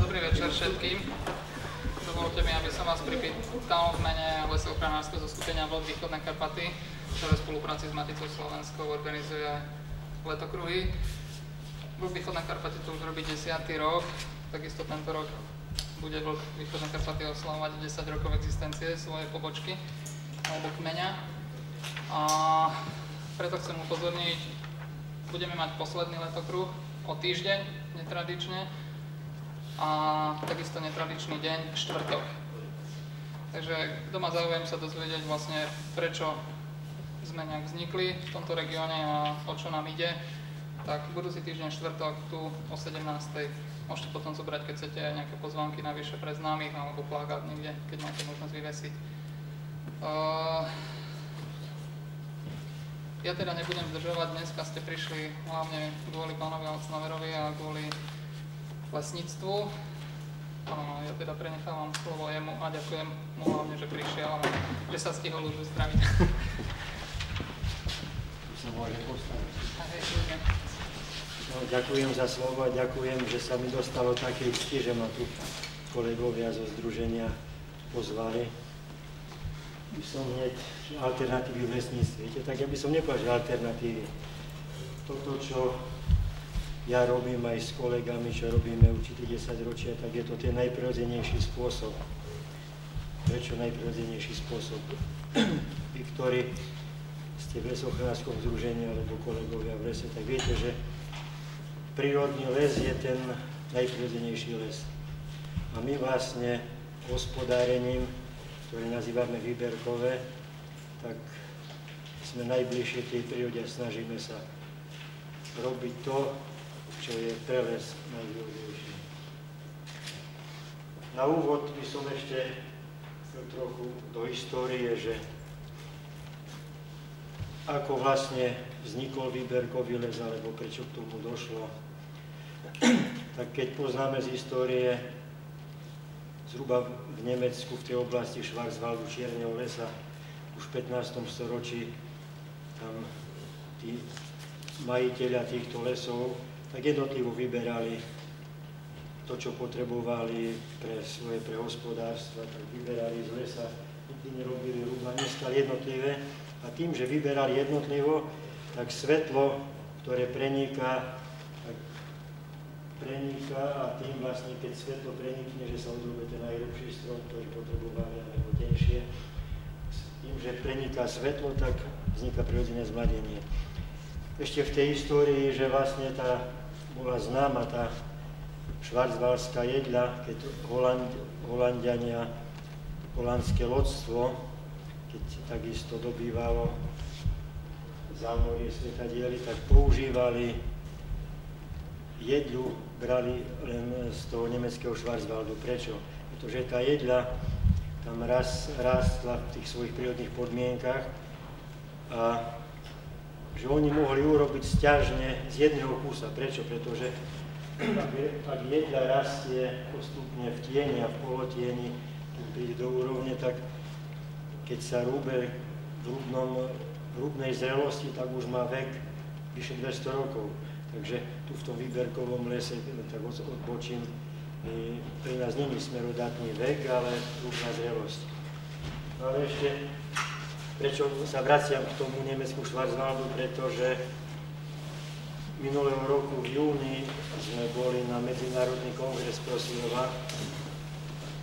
Dobrý večer všetkým. Dovolte mi, aby som vás pripýtal v mene lesochranárskeho zoskupenia Vlod Východné Karpaty, ktoré v spolupráci s Maticou Slovenskou organizuje letokruhy. Vlk Východné Karpaty to už robí 10. rok, takisto tento rok bude Vlk Východné Karpaty oslavovať 10 rokov existencie svojej pobočky alebo kmeňa. A preto chcem upozorniť, budeme mať posledný letokruh o týždeň, netradične, a takisto netradičný deň, štvrtok. Takže kto má záujem sa dozvedieť vlastne, prečo sme nejak vznikli v tomto regióne a o čo nám ide, tak budúci týždeň štvrtok tu o 17. Môžete potom zobrať, keď chcete, nejaké pozvánky navyše pre známych alebo plagát niekde, keď máte možnosť vyvesiť. Uh, ja teda nebudem zdržovať, dneska ste prišli hlavne kvôli pánovi Alcnaverovi a kvôli lesníctvu. Ja teda prenechávam slovo jemu a ďakujem mu hlavne, že prišiel a že sa stihol už uzdraviť. No, ďakujem za slovo a ďakujem, že sa mi dostalo také cti, že ma tu kolegovia zo združenia pozvali. By som hneď alternatívy v lesníctve. Viete, tak ja by som nepovedal, alternatívy. Toto, čo ja robím aj s kolegami, čo robíme určite 10 ročia, tak je to ten najprirodzenejší spôsob. Prečo najprirodzenejší spôsob? Vy, ktorí ste v lesochránskom združení alebo kolegovia v lese, tak viete, že prírodný les je ten najprirodzenejší les. A my vlastne hospodárením, ktoré nazývame výberkové, tak sme najbližšie tej prírode a snažíme sa robiť to, čo je pre les najdôležitejšie. Na úvod by som ešte trochu do histórie, že ako vlastne vznikol výberkový les, alebo prečo k tomu došlo. tak keď poznáme z histórie, zhruba v Nemecku, v tej oblasti Schwarzwaldu, Čierneho lesa, už v 15. storočí, tam tí majiteľia týchto lesov tak jednotlivo vyberali to, čo potrebovali pre svoje pre hospodárstva, tak vyberali z lesa, nikdy nerobili rúba, neskali jednotlivé a tým, že vyberali jednotlivo, tak svetlo, ktoré preniká, preniká a tým vlastne, keď svetlo prenikne, že sa odrúbe ten najlepší strom, ktorý potrebovali, alebo tenšie, tým, že preniká svetlo, tak vzniká prirodzené zmladenie. Ešte v tej histórii, že vlastne tá bola známa tá švarcvalská jedľa, keď Holand, Holandiania, holandské lodstvo, keď takisto dobývalo zámorie svetadiely, tak používali jedľu, brali len z toho nemeckého Schwarzwaldu. Prečo? Pretože tá jedľa tam raz, rástla v tých svojich prírodných podmienkach a že oni mohli urobiť stiažne z jedného kúsa. Prečo? Pretože ak jedľa rastie postupne v tieni a v polotieni, keď príde do úrovne, tak keď sa rúbe v, rúbnom, rúbnej zrelosti, tak už má vek vyše 200 rokov. Takže tu v tom výberkovom lese, tak odbočím, pre nás není smerodatný vek, ale rúbna zrelosť. No ale ešte Prečo sa vraciam k tomu Nemecku Schwarzwaldu? Pretože minulého roku v júni sme boli na Medzinárodný kongres Prosilva.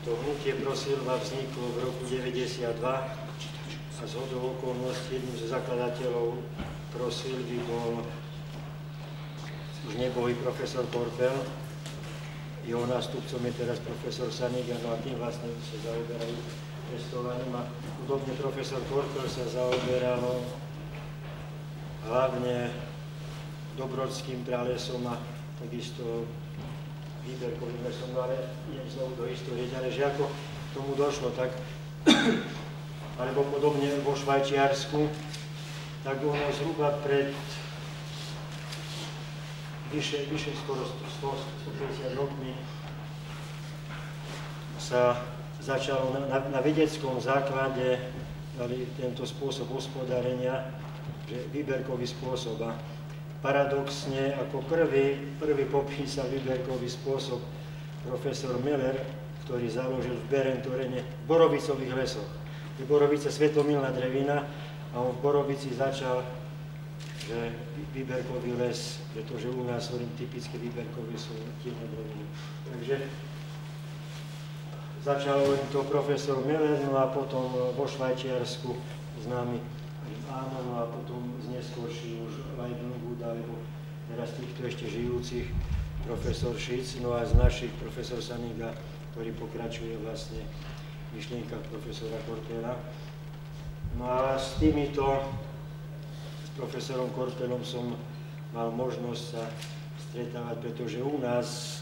To hnutie Prosilva vzniklo v roku 92 a z hodou okolností jedným z zakladateľov Prosilvy bol už nebohý profesor Korpel. Jeho nástupcom je teraz profesor Sanigan, no a tým vlastne sa zaoberajú pestovaním a podobne profesor Korpel sa zaoberal hlavne Dobrodským pralesom a takisto výberkovým lesom, no ale idem znovu do histórie ďalej, že ako tomu došlo, tak alebo podobne vo Švajčiarsku, tak ono zhruba pred vyše, vyše skoro 100, 150 rokmi sa začalo na, na, vedeckom základe dali tento spôsob hospodárenia, že výberkový spôsob. A paradoxne, ako prvý, prvý popísal výberkový spôsob profesor Meller, ktorý založil v Berentorene v Borovicových lesoch. Je Borovice svetlomilná drevina a on v Borovici začal, že výberkový les, pretože u nás hovorím typické výberkové sú dreviny. Takže začal to profesor Meller, no a potom vo Švajčiarsku známy áno, no a potom z neskôrší už Leidenwood alebo teraz týchto ešte žijúcich profesor Šic, no a z našich profesor Saniga, ktorý pokračuje vlastne v myšlienkach profesora Kortela. No a s týmito, s profesorom Kortelom som mal možnosť sa stretávať, pretože u nás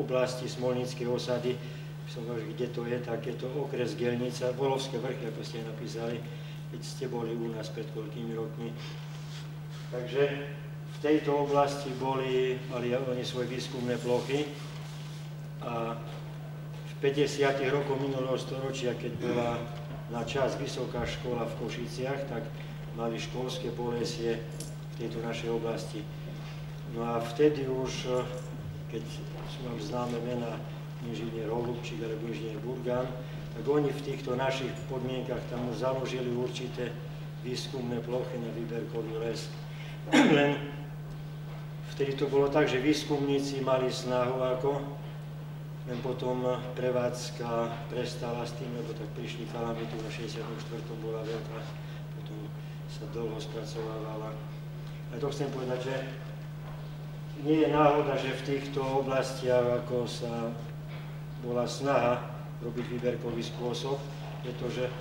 oblasti Smolníckej osady, som už kde to je, tak je to okres Gelnica, Volovské vrchy, ako ste napísali, keď ste boli u nás pred koľkými rokmi. Takže v tejto oblasti boli, mali oni svoje výskumné plochy a v 50. rokoch minulého storočia, keď bola na čas vysoká škola v Košiciach, tak mali školské polesie v tejto našej oblasti. No a vtedy už, keď sú nám známe mená inžinier Holubčík alebo inžinier Burgan, tak oni v týchto našich podmienkach tam už založili určité výskumné plochy na výberkový les. Len vtedy to bolo tak, že výskumníci mali snahu ako, len potom prevádzka prestala s tým, lebo tak prišli kalamitu na 64. bola veľká, potom sa dlho spracovávala. A to chcem povedať, že nie je náhoda, že v týchto oblastiach ako sa bola snaha robiť výberkový spôsob, pretože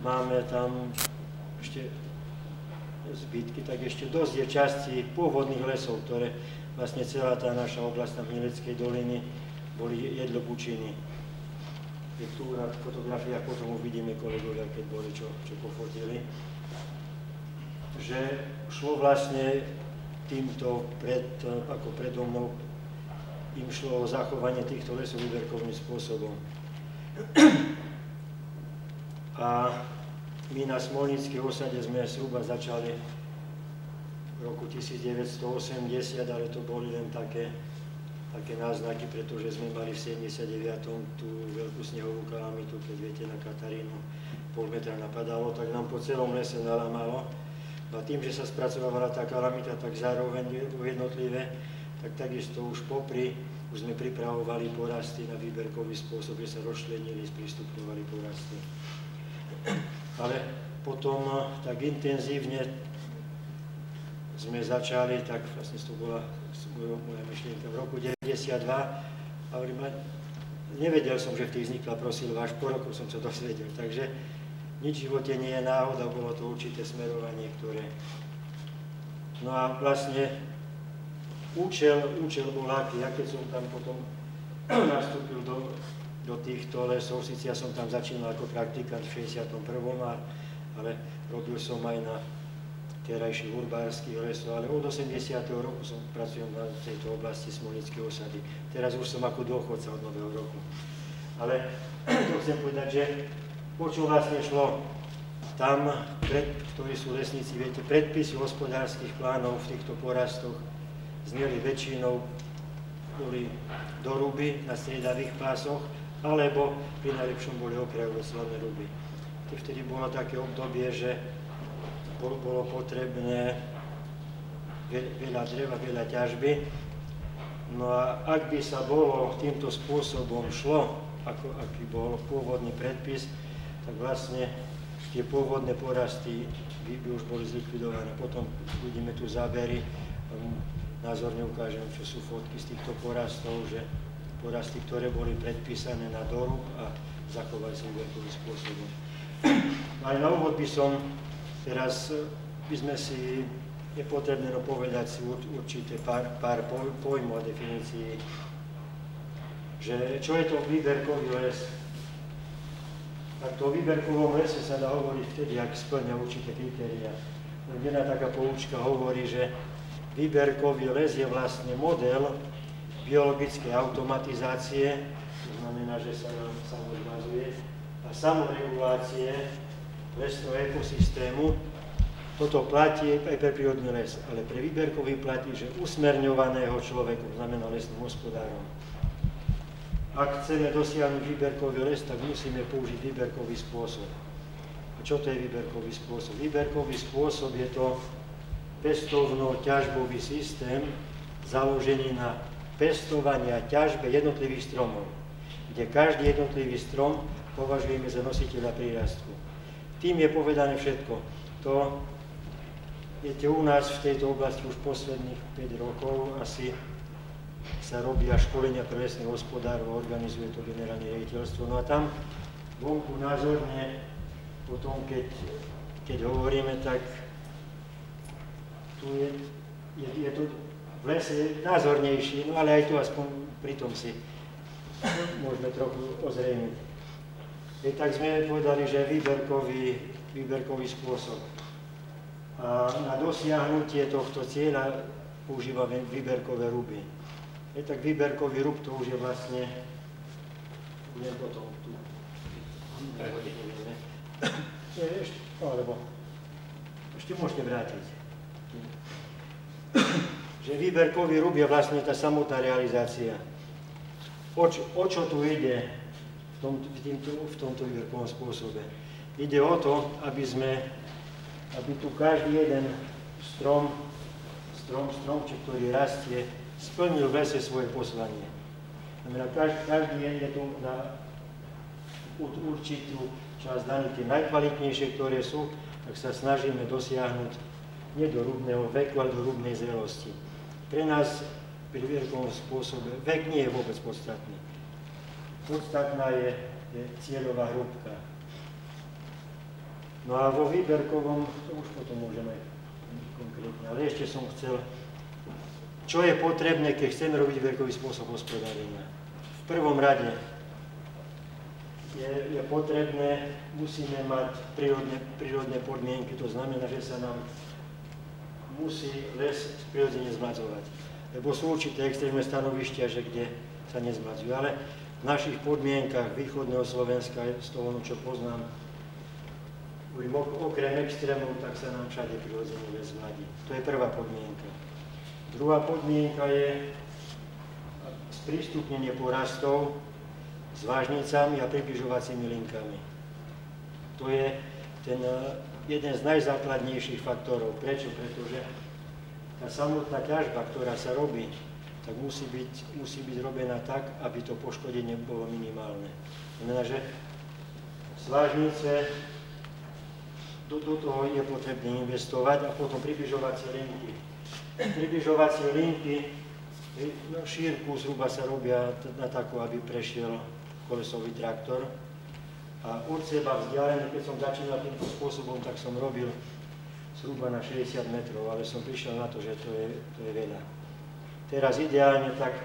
máme tam ešte zbytky, tak ešte dosť je časti pôvodných lesov, ktoré vlastne celá tá naša oblasť na Mileckej doliny boli jedlobučiny. Je tu na fotografiách, potom uvidíme kolegovia, keď boli, čo, čo pofotili. Že šlo vlastne týmto pred, ako predomov, im šlo o zachovanie týchto lesov výberkovým spôsobom. A my na Smolnickej osade sme zhruba začali v roku 1980, ale to boli len také, také náznaky, pretože sme mali v 79. tú veľkú snehovú kalamitu, keď viete, na Katarínu pol metra napadalo, tak nám po celom lese nalamalo. A tým, že sa spracovávala tá kalamita, tak zároveň jednotlivé, tak takisto už popri už sme pripravovali porasty na výberkový spôsob, že sa rozšlenili, sprístupňovali porasty. Ale potom eh, tak intenzívne sme začali, tak vlastne to bola moja myšlienka v roku 92 a hovorím, nevedel som, že v vznikla prosila, až po roku som sa dozvedel. Takže nič v živote nie je náhoda, bolo to určité smerovanie, ktoré... No a vlastne účel, účel bol aký, ja keď som tam potom nastúpil do, do týchto lesov, síce ja som tam začínal ako praktikant v 61. ale robil som aj na terajších urbárských lesov, ale od 80. roku som pracujem v tejto oblasti Smolnickej osady. Teraz už som ako dôchodca od nového roku. Ale to chcem povedať, že po čo vlastne šlo tam, pred, ktorí sú lesníci, viete, predpisy hospodárskych plánov v týchto porastoch zneli väčšinou boli do ruby na striedavých pásoch, alebo pri najlepšom boli okrajové slavné ruby. Vtedy bolo také obdobie, že bolo potrebné veľa dreva, veľa ťažby. No a ak by sa bolo týmto spôsobom šlo, ako aký bol pôvodný predpis, tak vlastne tie pôvodné porasty by, by už boli zlikvidované. Potom vidíme tu zábery názorne ukážem, čo sú fotky z týchto porastov, že porasty, ktoré boli predpísané na dorub a zachovali sa úverkovým spôsobom. Ale na úvod by som teraz, by sme si, je potrebné povedať si určité pár, pár pojmov a definícií, že čo je to výberkový les. Tak to výberkovom lese sa dá hovoriť vtedy, ak splňa určité kritéria. Jedna taká poučka hovorí, že Výberkový les je vlastne model biologickej automatizácie, to znamená, že sa nám samozvazuje, a samoregulácie lesného ekosystému. Toto platí aj pre prírodný les, ale pre výberkový platí, že usmerňovaného človeku, znamená lesným hospodárom. Ak chceme dosiahnuť výberkový les, tak musíme použiť výberkový spôsob. A čo to je výberkový spôsob? Výberkový spôsob je to pestovno-ťažbový systém založený na pestovanie a ťažbe jednotlivých stromov, kde každý jednotlivý strom považujeme za nositeľa prírastku. Tým je povedané všetko. To, viete, u nás v tejto oblasti už posledných 5 rokov asi sa robia školenia pre lesných hospodárov, organizuje to generálne riaditeľstvo. No a tam vonku názorne, potom keď, keď hovoríme, tak tu je, je, je to v lese názornejší, no ale aj tu aspoň pri tom si môžeme trochu ozrejmiť. I tak sme povedali, že výberkový, výberkový spôsob. A na dosiahnutie tohto cieľa používame výberkové ruby. Je tak výberkový rúb, to už je vlastne, budem potom tu. Nie, ešte, alebo ešte môžete vrátiť. Že výberkový rúb je vlastne tá samotná realizácia. O čo, o čo tu ide v, tom, v, týmto, v tomto výberkovom spôsobe? Ide o to, aby sme, aby tu každý jeden strom, strom, stromček, ktorý rastie, splnil v lese svoje poslanie. Znamená, každý, každý je tu na určitú časť daní tie najkvalitnejšie, ktoré sú, tak sa snažíme dosiahnuť nie do rúbneho veku, ale do rúbnej zrelosti. Pre nás pri výberkovom spôsobe vek nie je vôbec podstatný. Podstatná je, je cieľová hrúbka. No a vo výberkovom, to už potom môžeme konkrétne, ale ešte som chcel čo je potrebné, keď chceme robiť veľkový spôsob hospodárenia. V prvom rade je, je potrebné, musíme mať prírodné, prírodné podmienky, to znamená, že sa nám musí les prirodzene zmadzovať. Lebo sú určité extrémne stanovištia, že kde sa nezmadzujú. Ale v našich podmienkach východného Slovenska, z toho, čo poznám, okrem extrémov, tak sa nám všade prirodzene les zmladí. To je prvá podmienka. Druhá podmienka je sprístupnenie porastov s vážnicami a približovacími linkami. To je ten eh, jeden z najzákladnejších faktorov. Prečo? Pretože tá samotná ťažba, ktorá sa robí, tak musí byť, musí byť robená tak, aby to poškodenie bolo minimálne. Znamená, že vážnice, do, do toho je potrebné investovať a potom približovacie linky približovacie linky na šírku zhruba sa robia na takú, aby prešiel kolesový traktor. A od seba vzdialený, keď som začínal týmto spôsobom, tak som robil zhruba na 60 metrov, ale som prišiel na to, že to je, to je veľa. Teraz ideálne tak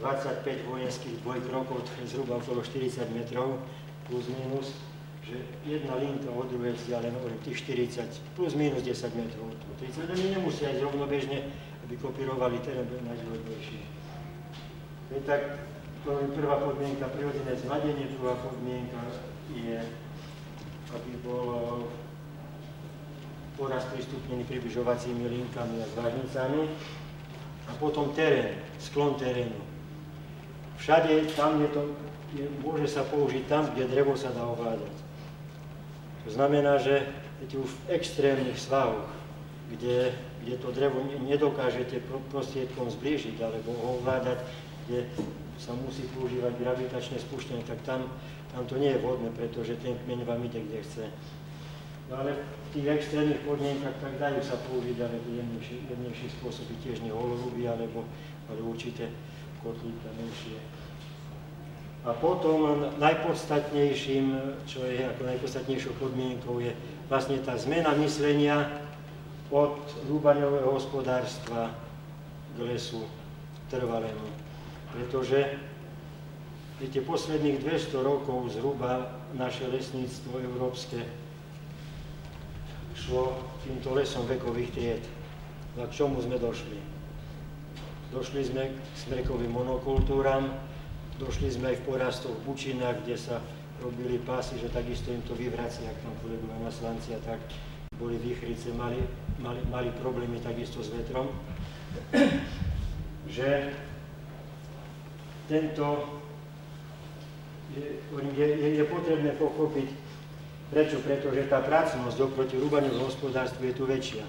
25 vojenských dvojkrokov, to je zhruba okolo 40 metrov, plus minus, že jedna linka od druhej vzdialená, hovorím, tých 40, plus minus 10 metrov. 30 oni nemusia ísť rovnobežne, aby kopírovali terén, to je najdôležitejšie. Je tak, to je prvá podmienka, prirodzené zmladenie, druhá podmienka je, aby bol poraz pristupnený približovacími linkami a zvážnicami. A potom terén, sklon terénu. Všade tam je to, je, môže sa použiť tam, kde drevo sa dá ovládať. To znamená, že v extrémnych svahoch, kde, kde to drevo nedokážete prostriedkom zblížiť alebo ovládať, kde sa musí používať gravitačné spúšťanie, tak tam, tam to nie je vhodné, pretože ten kmeň vám ide, kde chce. No ale v tých extrémnych podmienkach tak dajú sa použiť, ale to jemnejšie, jemnejšie spôsoby tiež nie holoruby, alebo, ale určité kotlíka menšie. A potom najpodstatnejším, čo je ako najpodstatnejšou podmienkou, je vlastne tá zmena myslenia od rúbaňového hospodárstva k lesu trvalému. Pretože viete, posledných 200 rokov zhruba naše lesníctvo európske šlo týmto lesom vekových tried. A k čomu sme došli? Došli sme k smrekovým monokultúram, Došli sme aj v porastoch Bučinách, kde sa robili pásy, že takisto im to vyvrací, ak tam kolegovia na a tak boli výchrice, mali, mali, mali problémy takisto s vetrom. že tento je, je, je, potrebné pochopiť, prečo, pretože tá pracnosť oproti rúbaniu hospodárstvu je tu väčšia.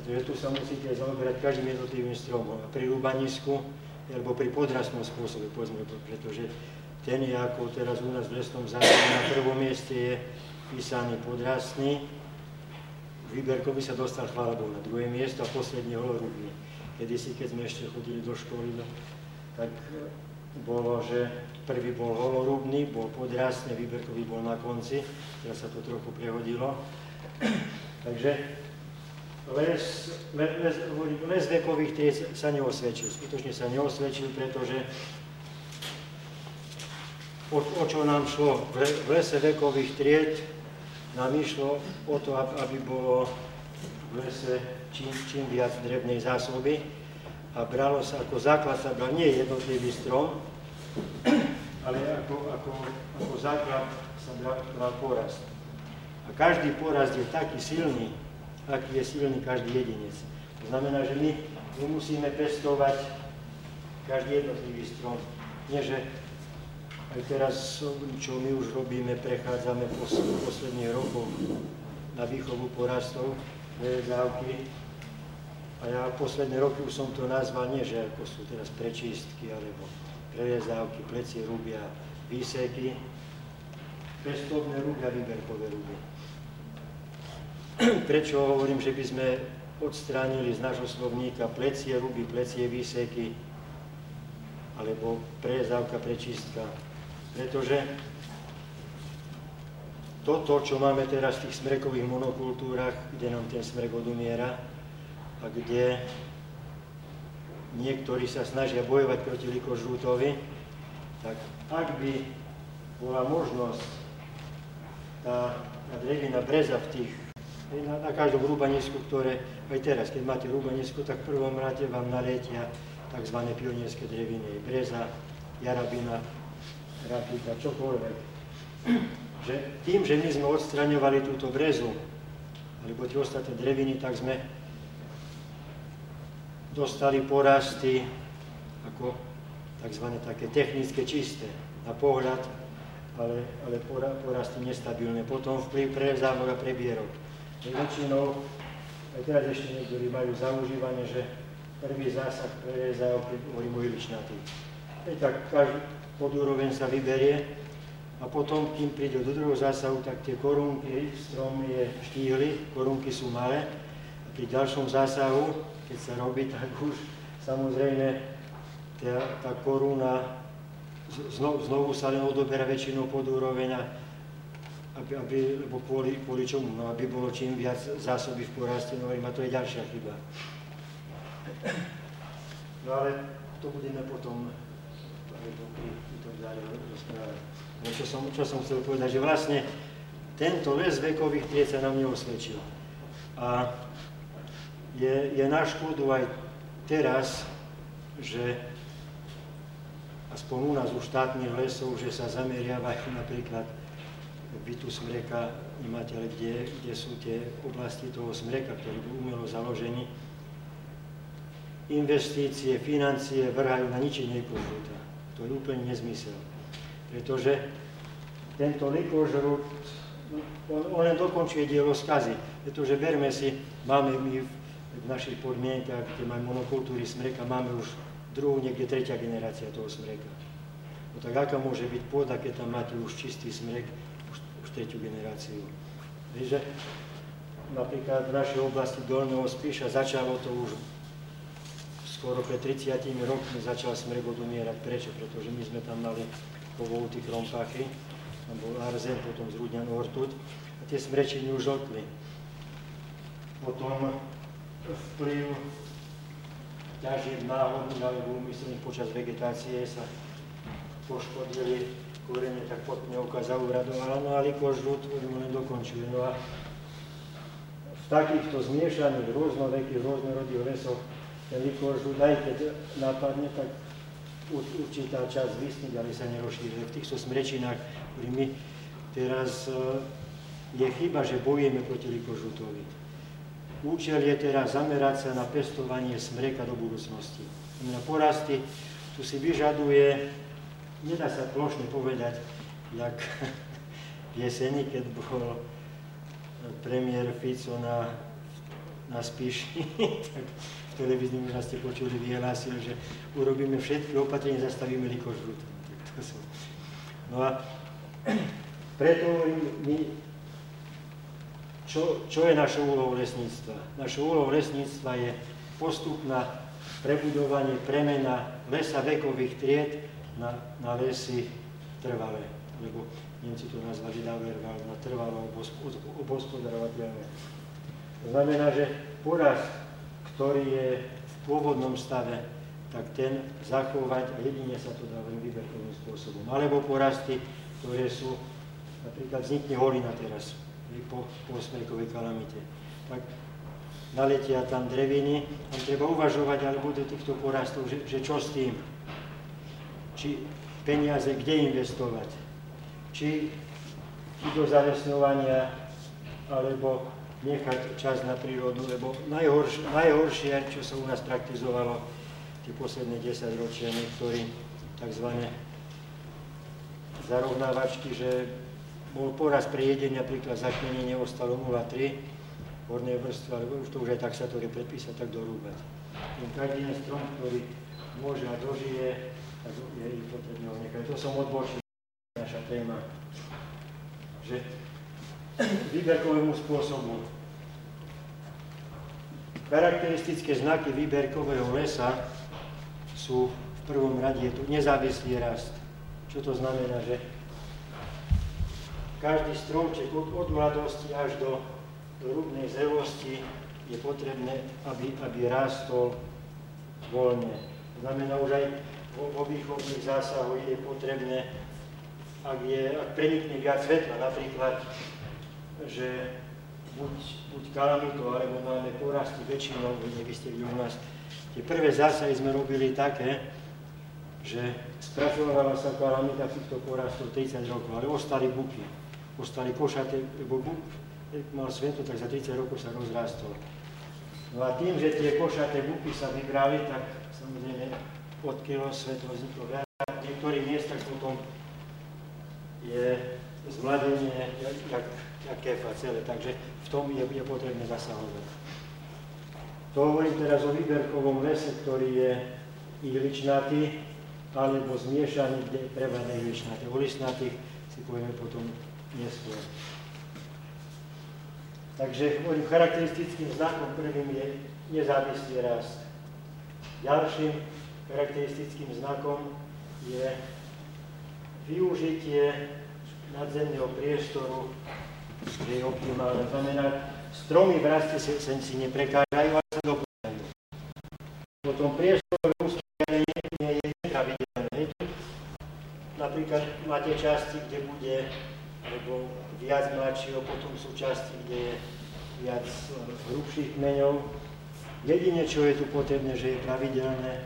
Pretože tu sa musíte zaoberať každým jednotlivým stromom. Pri rúbanisku, alebo pri podrastnom spôsobe, povedzme, pretože ten je ako teraz u nás v lesnom zákone na prvom mieste je písaný podrastný, Výberkovi sa dostal, chvála Bohu, na druhé miesto a posledný holorubný. Kedy si, keď sme ešte chodili do školy, no, tak bolo, že prvý bol holorubný, bol podrastný, Výberkový bol na konci, teraz sa to trochu prehodilo. Takže les, les, les, les vekových tried sa neosvedčil, skutočne sa neosvedčil, pretože o, o čo nám šlo v lese vekových tried, nám išlo o to, aby bolo v lese čím, čím viac drevnej zásoby a bralo sa ako základ sa bral nie jednotlivý strom, ale ako, ako, ako základ sa bral, porast. A každý porast je taký silný, aký je silný každý jedinec. To znamená, že my musíme pestovať každý jednotlivý strom. Nie, že aj teraz, čo my už robíme, prechádzame po posledných rokoch na výchovu porastov, závky. A ja posledné roky už som to nazval nie, že ako sú teraz prečistky, alebo prerezávky, plecie rubia, výseky, pestovné rubia, výberkové rubia. Prečo hovorím, že by sme odstránili z nášho slovníka plecie ruby, plecie výseky, alebo prerezávka, prečistka, pretože toto, čo máme teraz v tých smrekových monokultúrach, kde nám ten smrek odumiera a kde niektorí sa snažia bojovať proti likožrútovi, tak ak by bola možnosť tá, tá drevina breza v tých, na, na každom rúbanisku, ktoré aj teraz, keď máte rúbanisku, tak v prvom rade vám naletia tzv. pionierské dreviny, breza, jarabina, rapíka, čokoľvek. Že tým, že my sme odstraňovali túto brezu, alebo tie ostatné dreviny, tak sme dostali porasty ako tzv. také technické čisté na pohľad, ale, ale porasty nestabilné. Potom vplyv prevzávok a prebierok. Väčšinou, aj teraz ešte niektorí majú zaužívanie, že prvý zásah prerezávok hovorím o iličnatý. Tak podúroveň sa vyberie a potom, kým príde do druhého zásahu, tak tie korunky, strom je štíhly, korunky sú malé a pri ďalšom zásahu, keď sa robí, tak už samozrejme tá, tá koruna znovu, znovu sa len odoberá väčšinou pod úroveň, aby, aby, lebo kvôli, kvôli čomu? No, aby bolo čím viac zásoby v poraste, no a to je ďalšia chyba. No ale to budeme potom No, čo, som, čo som chcel povedať, že vlastne tento les vekových tried sa nám neosvedčil. A je, je na škodu aj teraz, že aspoň u nás u štátnych lesov, že sa zameriavajú napríklad bytu smreka, nemáte, ale kde, kde sú tie oblasti toho smreka, ktorý bol umelo založený, investície, financie vrhajú na ničenie kožúta. To je úplne nezmysel. Pretože tento likožrút, on, on len dokončuje dielo skazy. Pretože berme si, máme my v našich podmienkach, kde máme monokultúry smreka, máme už druhú, niekde tretia generácia toho smreka. No tak aká môže byť pôda, keď tam máte už čistý smrek, už, už tretiu generáciu. Takže napríklad v našej oblasti Dolného Spíša začalo to už skoro pred 30 rokmi začal smrek odumierať. Prečo? Pretože my sme tam mali povolutý krompachy, tam bol arzen, potom zrúdňan ortuť a tie smrečiny už žltli. Potom vplyv ťažieb náhodných alebo úmyselných počas vegetácie sa poškodili korene, tak potňovka zauradovala, no a likož žlút len dokončuje. No a v takýchto zmiešaných rôznovekých, rôznorodých lesoch ten likožu, aj keď napadne, tak určitá časť vysní, ale sa nerozšíri. V týchto smrečinách, ktorý my teraz e, je chyba, že bojujeme proti likožutovi. Účel je teraz zamerať sa na pestovanie smreka do budúcnosti. Na porasty tu si vyžaduje nedá sa plošne povedať, jak jeseni, keď bol premiér Fico na, na Spiši, tak v televíznym ste počuli, vyhlásil, že urobíme všetky opatrenia, zastavíme likožrút. No a preto my, čo, čo je našou úlohou lesníctva? Našou úlohou lesníctva je postupná prebudovanie, premena lesa vekových tried na, na lesy trvalé. Lebo Nemci to nazvali Dauerwald, na trvalo obospodarovateľné. To znamená, že porast, ktorý je v pôvodnom stave, tak ten zachovať a jedine sa to dá len výberkovým spôsobom. Alebo porasty, ktoré sú, napríklad vznikne holina teraz, po, po smrkovej kalamite. Tak naletia tam dreviny, tam treba uvažovať alebo do týchto porastov, že, že čo s tým. Či peniaze kde investovať. Či, či do zalesňovania, alebo nechať čas na prírodu, lebo najhoršie, najhoršie, čo sa u nás praktizovalo tie posledné 10 ročia, niektorí tzv zarovnávačky, že bol poraz pri jedení, napríklad zakmenenie ostalo 0,3 hornej vrstvy, ale už to už aj tak sa to je predpísať, tak dorúbať. Ten každý strom, ktorý môže a dožije, tak je potrebné ho nechať. To som odbočil naša téma, že výberkovému spôsobu charakteristické znaky výberkového lesa sú v prvom rade tu nezávislý rast. Čo to znamená, že každý stromček od, od mladosti až do, do rúbnej zelosti je potrebné, aby, aby rástol voľne. Znamená, už aj vo, vo výchovných zásahoch je potrebné, ak, je, ak prenikne viac svetla, napríklad, že buď, buď kalamitu, alebo máme porasty väčšinou, vy ste u nás, tie prvé zásahy sme robili také, že spracovala sa kalamita týchto porastov 30 rokov, ale ostali buky, ostali košaté, lebo buk mal svetlo, tak za 30 rokov sa rozrastol. No a tým, že tie košaté buky sa vybrali, tak samozrejme odkiaľ svetlo vzniklo viac. V niektorých miestach potom je zmladenie, jak kefa celé, takže v tom je, je potrebné zasahovať. To hovorím teraz o výberkovom lese, ktorý je ihličnatý, alebo zmiešaných, kde prevažne ihličnaté. O listnatých si povieme potom neskôr. Takže hovorím, charakteristickým znakom prvým je nezávislý rast. Ďalším charakteristickým znakom je využitie nadzemného priestoru, kde je optimálne. Znamená, stromy v raste sa si neprekážajú, ale sa doplňajú. Potom priestor napríklad máte časti, kde bude alebo viac mladšieho, potom sú časti, kde je viac eh, hrubších kmeňov. Jedine, čo je tu potrebné, že je pravidelné,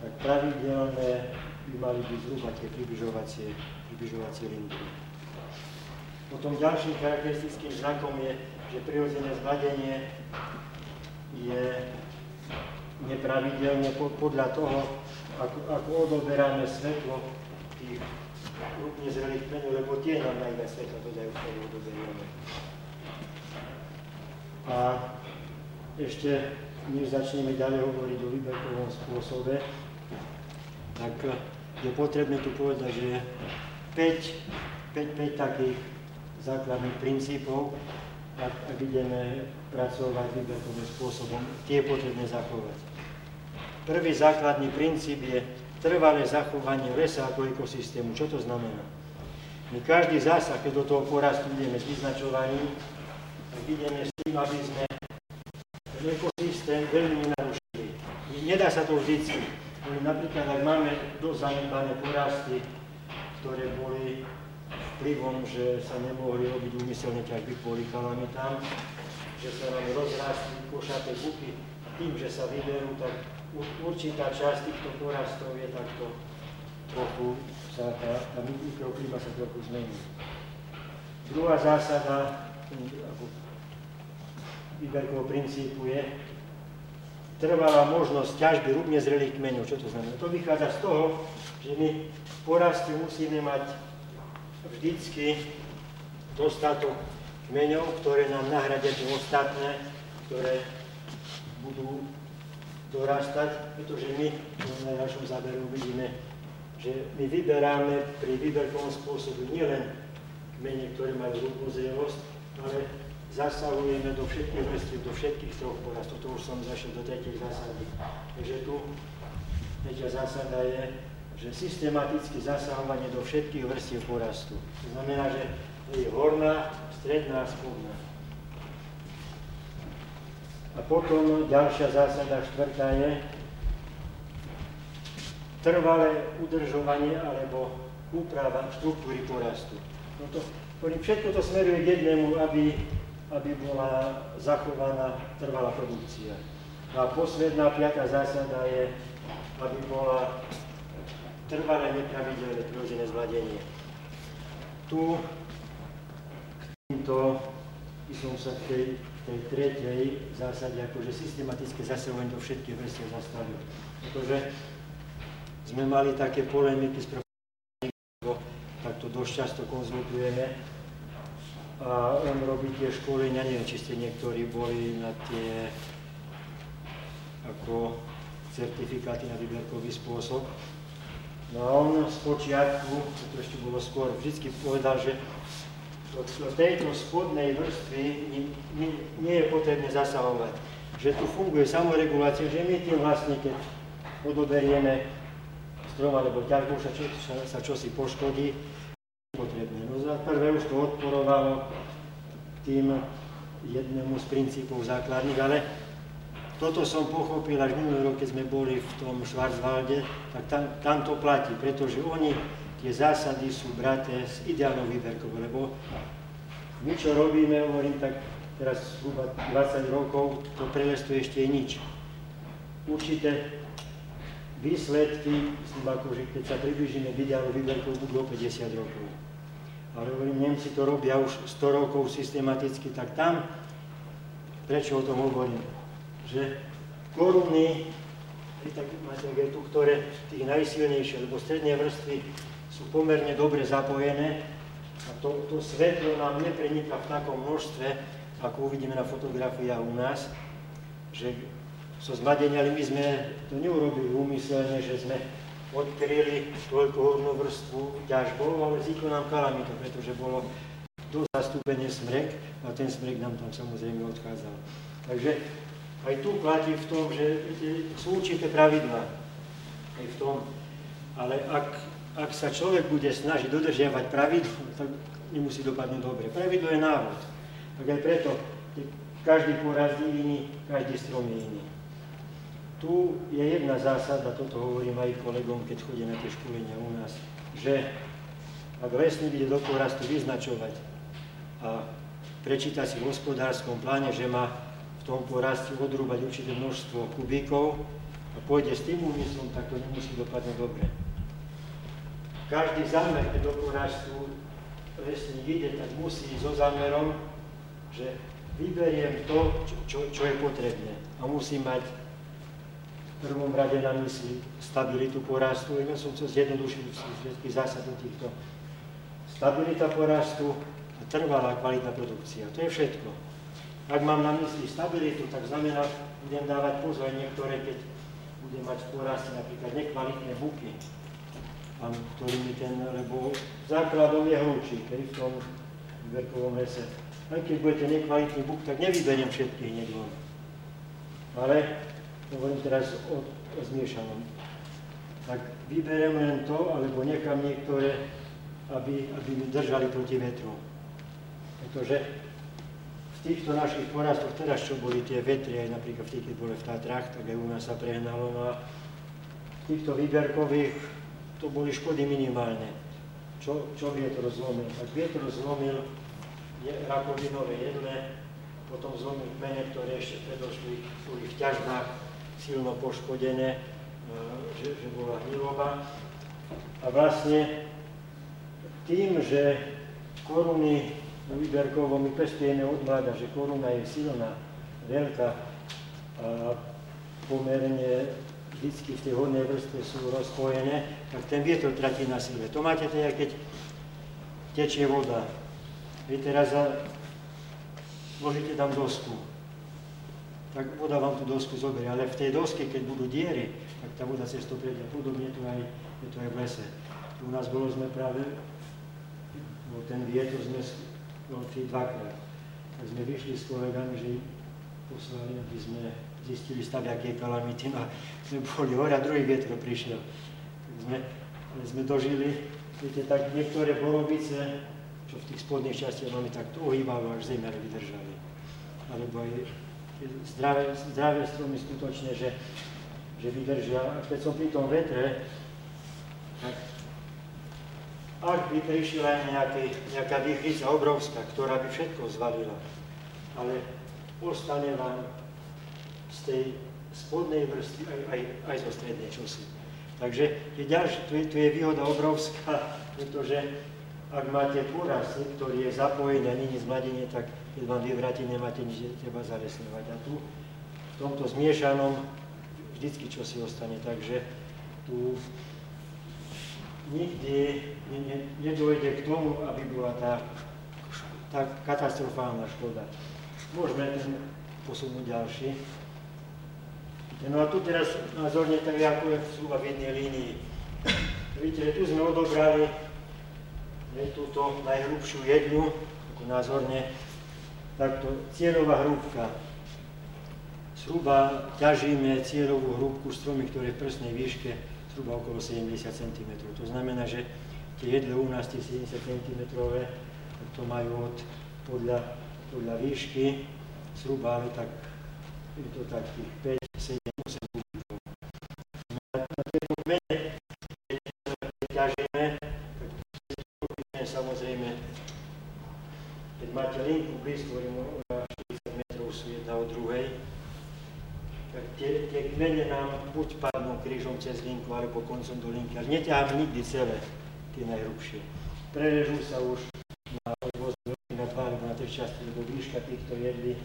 tak pravidelné by mali byť zhruba tie približovacie, približovacie linky. Potom ďalším charakteristickým znakom je, že prirodzené zmladenie je nepravidelne podľa toho, ako, ako odoberáme svetlo tých nezrelých kmeňov, lebo tie nám najviac svetla dodajú tej odoberieme. A ešte, než začneme ďalej hovoriť o výberkovom spôsobe, tak je potrebné tu povedať, že 5, 5, 5 takých základných princípov, ak, ak ideme pracovať výberkovým spôsobom, tie potrebné zachovať. Prvý základný princíp je trvalé zachovanie lesa ako ekosystému. Čo to znamená? My každý zásah, keď do toho porastu ideme s vyznačovaním, tak ideme s tým, aby sme ten ekosystém veľmi nenarušili. Nedá sa to vždycky. Napríklad, ak máme dosť zanedbané porasty, ktoré boli vplyvom, že sa nemohli robiť úmyselne ťažby kvôli kalamitám, že sa nám rozrástli košaté buky a tým, že sa vyberú, tak určitá časť týchto porastov je takto trochu, sa tá, tá mikroklíma sa trochu zmení. Druhá zásada výberkového princípu je trvalá možnosť ťažby rúbne zrelých kmeňov. Čo to znamená? To vychádza z toho, že my v poraste musíme mať vždycky dostatok kmeňov, ktoré nám nahradia tie ostatné, ktoré budú dorastať, pretože my na našom záberu vidíme, že my vyberáme pri výberkovom spôsobu nielen kmene, ktoré majú hrubú ale zasahujeme do všetkých vrstiev, do všetkých troch porastov. To už som zašiel do tretej zásady. Takže tu tretia zásada je, že systematicky zasahovanie do všetkých vrstiev porastu. To znamená, že je horná, stredná a spodná. A potom ďalšia zásada, štvrtá je trvalé udržovanie alebo úprava štruktúry porastu. No to, všetko to smeruje k jednému, aby, aby bola zachovaná trvalá produkcia. A posledná, piatá zásada je, aby bola trvalé nepravidelné prirodzené zladenie. Tu týmto by som sa v tej tej tretej zásade, akože systematické zasahovanie do všetkých vrstiev zastavil. Pretože sme mali také polemiky s profesorom, tak to dosť často konzultujeme. A on robí tie školenia, neviem, či ste niektorí boli na tie ako certifikáty na výberkový spôsob. No a on z počiatku, to ešte bolo skôr, vždy povedal, že do tejto spodnej vrstvy nie, je potrebné zasahovať. Že tu funguje samoregulácia, že my tým vlastne, keď odoberieme strom alebo ťažbu, sa, čo, sa čosi poškodí, potrebné. No za prvé už to odporovalo tým jednému z princípov základných, ale toto som pochopil až minulý rok, keď sme boli v tom Schwarzwalde, tak tam, tam to platí, pretože oni tie zásady sú braté s ideálnou výberkou, lebo my, čo robíme, hovorím tak teraz zhruba 20 rokov, to prelestuje ešte nič. Určité výsledky, myslím ako, že keď sa približíme k ideálnu výberkou, budú o 50 rokov. Ale hovorím, Nemci to robia už 100 rokov systematicky, tak tam, prečo o tom hovorím, že koruny, tak máte tu, ktoré tých najsilnejšie, lebo stredné vrstvy sú pomerne dobre zapojené a to, to svetlo nám nepreniká v takom množstve, ako uvidíme na fotografii a u nás, že so zmladeniami my sme to neurobili úmyselne, že sme odkryli toľko hornú vrstvu ťažbou, ale vzniklo nám kalamito, pretože bolo dosť zastúpenie smrek a ten smrek nám tam samozrejme odchádzal. Takže aj tu platí v tom, že sú určité pravidlá aj v tom, ale ak ak sa človek bude snažiť dodržiavať pravidlo, tak nemusí dopadnúť dobre. Pravidlo je návod. Tak aj preto každý poraz je iný, každý strom je iný. Tu je jedna zásada, toto hovorím aj kolegom, keď chodia na tie školenia u nás, že ak lesník ide do porastu vyznačovať a prečíta si v hospodárskom pláne, že má v tom poraste odrúbať určité množstvo kubíkov a pôjde s tým úmyslom, tak to nemusí dopadnúť dobre každý zámer, keď do porastu lesník ide, tak musí ísť so zámerom, že vyberiem to, čo, čo, čo je potrebné. A musí mať v prvom rade na mysli stabilitu porastu. Ja som to zjednodušil všetky zásady týchto. Stabilita porastu a trvalá kvalita produkcia. To je všetko. Ak mám na mysli stabilitu, tak znamená, budem dávať pozor niektoré, keď budem mať v poraste napríklad nekvalitné buky, pán, ktorý mi ten, lebo základom je hlučík, hej, v tom výberkovom lese. Aj keď budete nekvalitný buk, tak nevyberiem všetky hneď. Ale, hovorím teraz o zmiešanom. Tak vyberiem len to, alebo nechám niektoré, aby, aby mi držali proti vetru. Pretože týchto našich porastoch, teraz čo boli tie vetry, aj napríklad v tých, keď boli v Tatrách, tak aj u nás sa prehnalo. No a týchto výberkových to boli škody minimálne. Čo, čo vietor zlomil? Tak vietor zlomil je, rakovinové jedle, potom zlomil kmene, ktoré ešte predošli, boli v ťažbách silno poškodené, e, že, že bola hniloba. A vlastne tým, že koruny výberkovo my pestujeme od mlada, že koruna je silná, veľká a pomerne vždycky v tej hornej vrstve sú rozpojené, tak ten vietor tratí na sile. To máte teda, keď tečie voda. Vy teraz vložíte tam dosku, tak voda vám tú dosku zoberie, ale v tej doske, keď budú diery, tak tá voda cez to prejde. Podobne tu aj, je to aj v lese. U nás bolo sme práve, bol ten vietor sme bol dvakrát. Tak sme vyšli s kolegami, že poslali, aby sme zistili stav, aké je kalamity. No sme boli hore a druhý vietor prišiel. Tak sme, sme dožili, viete, tak niektoré borovice, čo v tých spodných častiach máme, tak to ohýbalo, až zemiar vydržali. Alebo aj zdravé, zdravé stromy skutočne, že, že vydržia. A keď som pri tom vetre, tak ak by prišla nejaký, nejaká výchrica obrovská, ktorá by všetko zvalila, ale ostane vám z tej spodnej vrstvy aj, aj, aj zo strednej čosi. Takže je ďalší, tu, je, tu je výhoda obrovská, pretože ak máte porast, ktorý je zapojený a není zmladenie, tak keď vám vyvráti, nemáte nič treba zalesňovať. A tu v tomto zmiešanom vždycky čo si ostane, takže tu nikdy ne, ne, nedojde k tomu, aby bola tá, tá katastrofálna škoda. Môžeme ten posunúť ďalší. No a tu teraz názorne tak ako je zhruba v jednej línii. Vidíte, že tu sme odobrali túto najhrubšiu jednu, ako názorne, takto cieľová hrúbka. Zhruba ťažíme cieľovú hrúbku stromy, ktoré je v prsnej výške zhruba okolo 70 cm. To znamená, že tie jedle u nás, tie 70 cm, to majú od, podľa, podľa výšky zhruba, ale tak je to tak tých 5, 7, 8 kubíkov. Na, tieto kmene, keď ťažíme, tak samozrejme keď máte linku blízko, hovorím, 40 metrov sú jedna od druhej, tie, tie kmene nám buď padnú krížom cez linku, alebo koncom do linky, ale neťaháme nikdy celé, tie najhrubšie. Prerežú sa už na odvozu na dva alebo na tri časti, lebo výška týchto jedli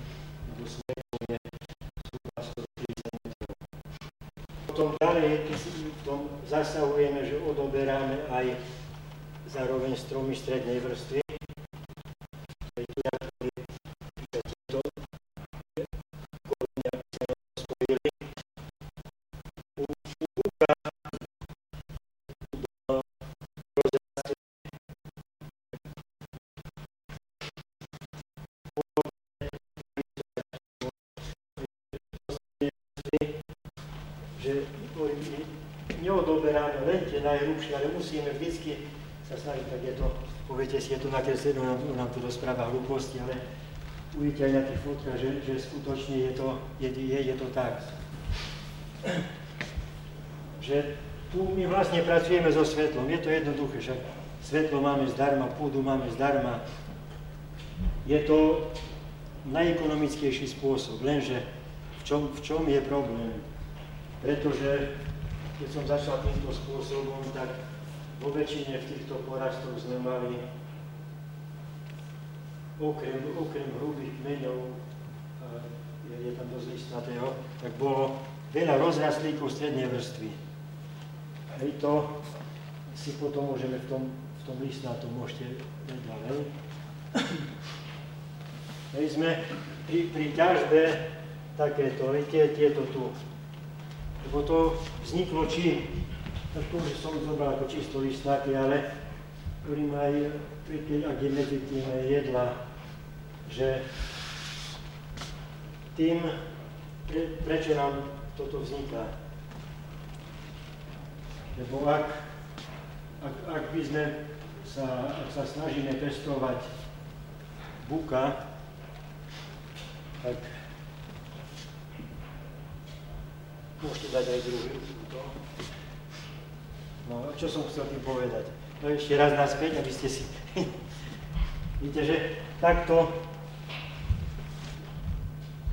do smeru je zhruba 130 metrov. Potom ďalej v tom zasahujeme, že odoberáme aj zároveň stromy strednej vrstvy, neodoberáme len tie najhrubšie, ale musíme vždycky sa snažiť, tak je to, poviete si, je to nakreslené, nám, nám to rozpráva hlúposti, ale uvidíte aj na tých fotkách, že, že skutočne je to, je, je, je to tak. Že tu my vlastne pracujeme so svetlom, je to jednoduché, že svetlo máme zdarma, pôdu máme zdarma. Je to najekonomickejší spôsob, lenže v čom, v čom je problém? Pretože keď som začal týmto spôsobom, tak vo väčšine v týchto porastoch sme mali okrem, okrem hrubých kmeňov, je, tam dosť listnatého, tak bolo veľa rozrastlíkov strednej vrstvy. Hej, to si potom môžeme v tom, v tom listnatom môžete ďalej. Hej, sme pri, pri ťažbe takéto, tie, tieto tu lebo to vzniklo či, tak to už som zobral ako čisto listnáky, ale hovorím aj ak je medzi tým jedla, že tým, pre, prečo nám toto vzniká. Lebo ak, ak, ak by sme sa, ak sa snažíme pestovať buka, tak Môžete dať aj druhý. No, čo som chcel tým povedať? No ešte raz naspäť, aby ste si... Víte, že takto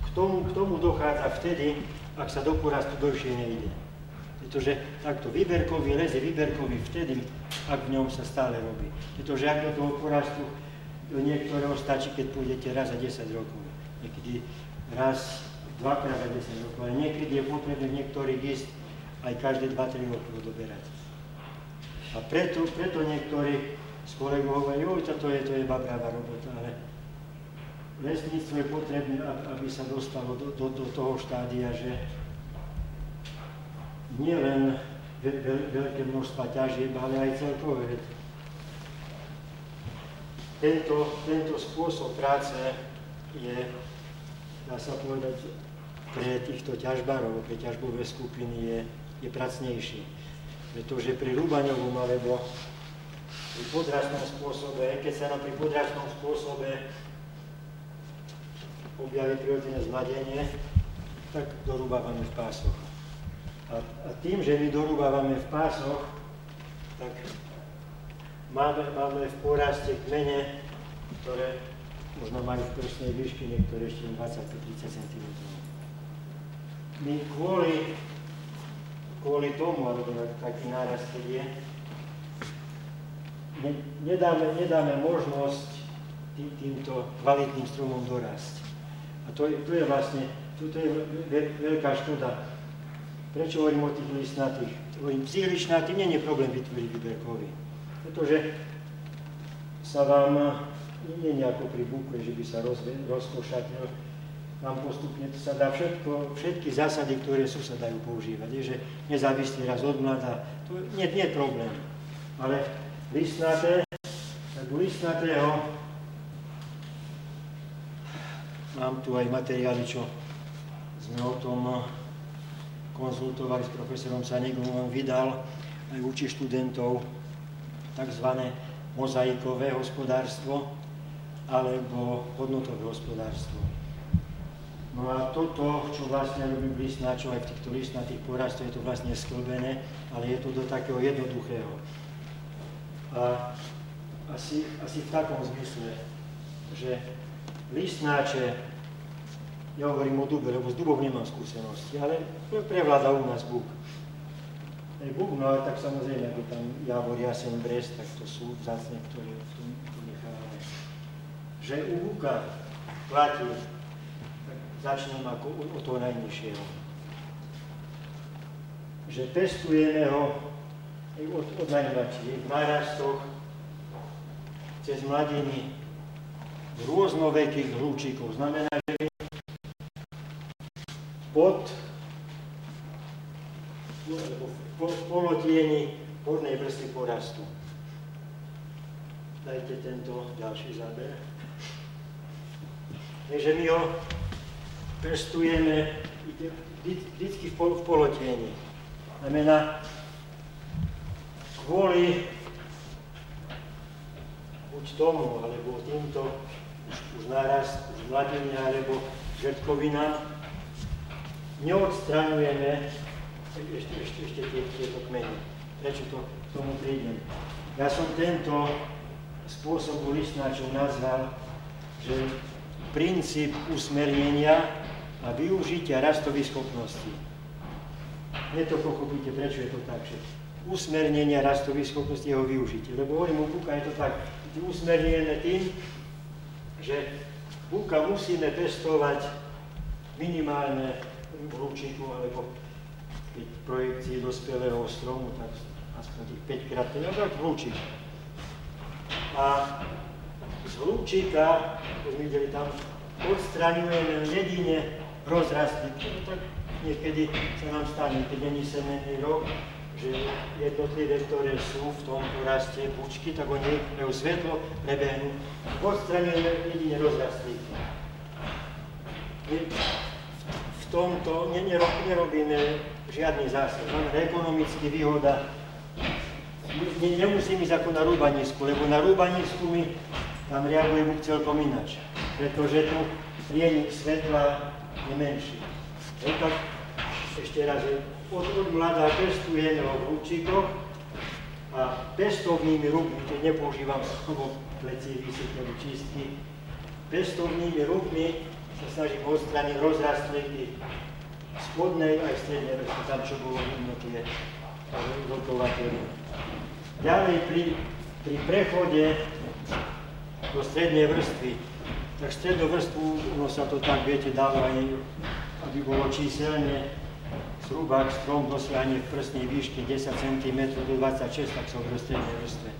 k tomu, k tomu dochádza vtedy, ak sa do porastu dlhšie nejde. Pretože takto výberkový les je výberkový vtedy, ak v ňom sa stále robí. Pretože ak do toho porastu do niektorého stačí, keď pôjdete raz za 10 rokov. Niekedy raz dvakrát za 10 rokov, ale niekedy je potrebné niektorý ísť aj každé 2-3 roky odoberať. A preto, preto niektorí z kolegov hovorí, oj, to je, to je babravá robota, ale lesníctvo je potrebné, aby sa dostalo do, do, do toho štádia, že nie len veľké množstva ťažieb, ale aj celkové. Tento, tento spôsob práce je, dá sa povedať, pre týchto ťažbárov, pre ťažbové skupiny je, je pracnejší. Pretože pri rúbaňovom alebo pri podrastnom spôsobe, keď sa nám pri podrastnom spôsobe objaví prirodzené zmladenie, tak dorúbávame v pásoch. A, a tým, že my dorúbávame v pásoch, tak máme, máme v poraste kmene, ktoré možno majú v prstnej výšky, niektoré ešte 20-30 cm. My kvôli, kvôli tomu, alebo taký náraz, keď je, ne, nedáme, nedáme možnosť tý, týmto kvalitným stromom dorásť. A to je, to je vlastne, to, je veľká škoda. Prečo hovorím o tých listnatých? Hovorím, psi lišnatí nie je problém vytvoriť výberkový. Pretože sa vám, nie je ako pri buku, že by sa rozkošatil, vám postupne sa dá všetko, všetky zásady, ktoré sú, sa dajú používať. Je, že nezávislý raz od mladá, to nie je problém. Ale listnaté, tak u listnatého mám tu aj materiály, čo sme o tom konzultovali s profesorom Sanigom, on vydal aj učí študentov tzv. mozaikové hospodárstvo alebo hodnotové hospodárstvo. No a toto, čo vlastne robí blísnačov aj v týchto listnatých porastoch, je to vlastne sklbené, ale je to do takého jednoduchého. A asi, asi v takom zmysle, že listnáče ja hovorím o dube, lebo s dubom nemám skúsenosti, ale prevláda u nás buk. Aj buk, no ale tak samozrejme, ako tam javor, jasen, brest, tak to sú vzácne, ktoré v tom nechávame. Že u buka platí, začnem ako od toho najnižšieho. Že testujeme ho od, od najmladších, v nárastoch, cez mladiny, v rôznovekých hlúčikov. Znamená, že pod po, polotieni hornej vrstvy porastu. Dajte tento ďalší záber. Takže my ho pestujeme vždy v, pol, v polotieni. Znamená, kvôli buď tomu, alebo týmto už, už naraz, už mladine, alebo žetkovina, neodstraňujeme ešte, ešte, ešte tie, tieto kmeny. Prečo to k tomu prídem? Ja som tento spôsob listnáčov nazval, že princíp usmernenia a využitia rastových schopností. Nie to pochopíte, prečo je to tak, že usmernenia rastových schopností jeho využitie. Lebo hovorím u Buka, je to tak, usmernenie tým, že Buka musíme pestovať minimálne rúčiku alebo keď projekcie dospelého stromu, tak aspoň tých 5 krát ten obrad rúčik. A z ako sme videli tam, odstraňujeme jedine rozrastníky. No tak niekedy sa nám stane, keď není semenný rok, že jednotlivé, ktoré sú v tom raste bučky, tak oni majú svetlo, prebehnú. Odstraňujeme jedine rozrastníky tomto nerobíme žiadny zásah. Máme ekonomický výhoda. Ne, nemusím ísť ako na rúbanisku, lebo na rúbanisku mi tam reaguje Búk celkom inač. Pretože tu prienik svetla je menší. Je tak, ešte raz, od, od mladá pestujeme ho v rúčikoch a pestovnými rúbmi, keď nepoužívam slovo pleci, vysvetlení, čistky, pestovnými rúbmi sa snažím odstrániť rozrastliny spodnej aj strednej vrstvy, tam čo bolo vidno tie vlkovaté Ďalej pri, pri prechode do strednej vrstvy, tak strednú vrstvu, ono sa to tak, viete, dáva aj, aby bolo číselne, zhruba strom dosiahne v prstnej výške 10 cm do 26, tak som v strednej vrstve.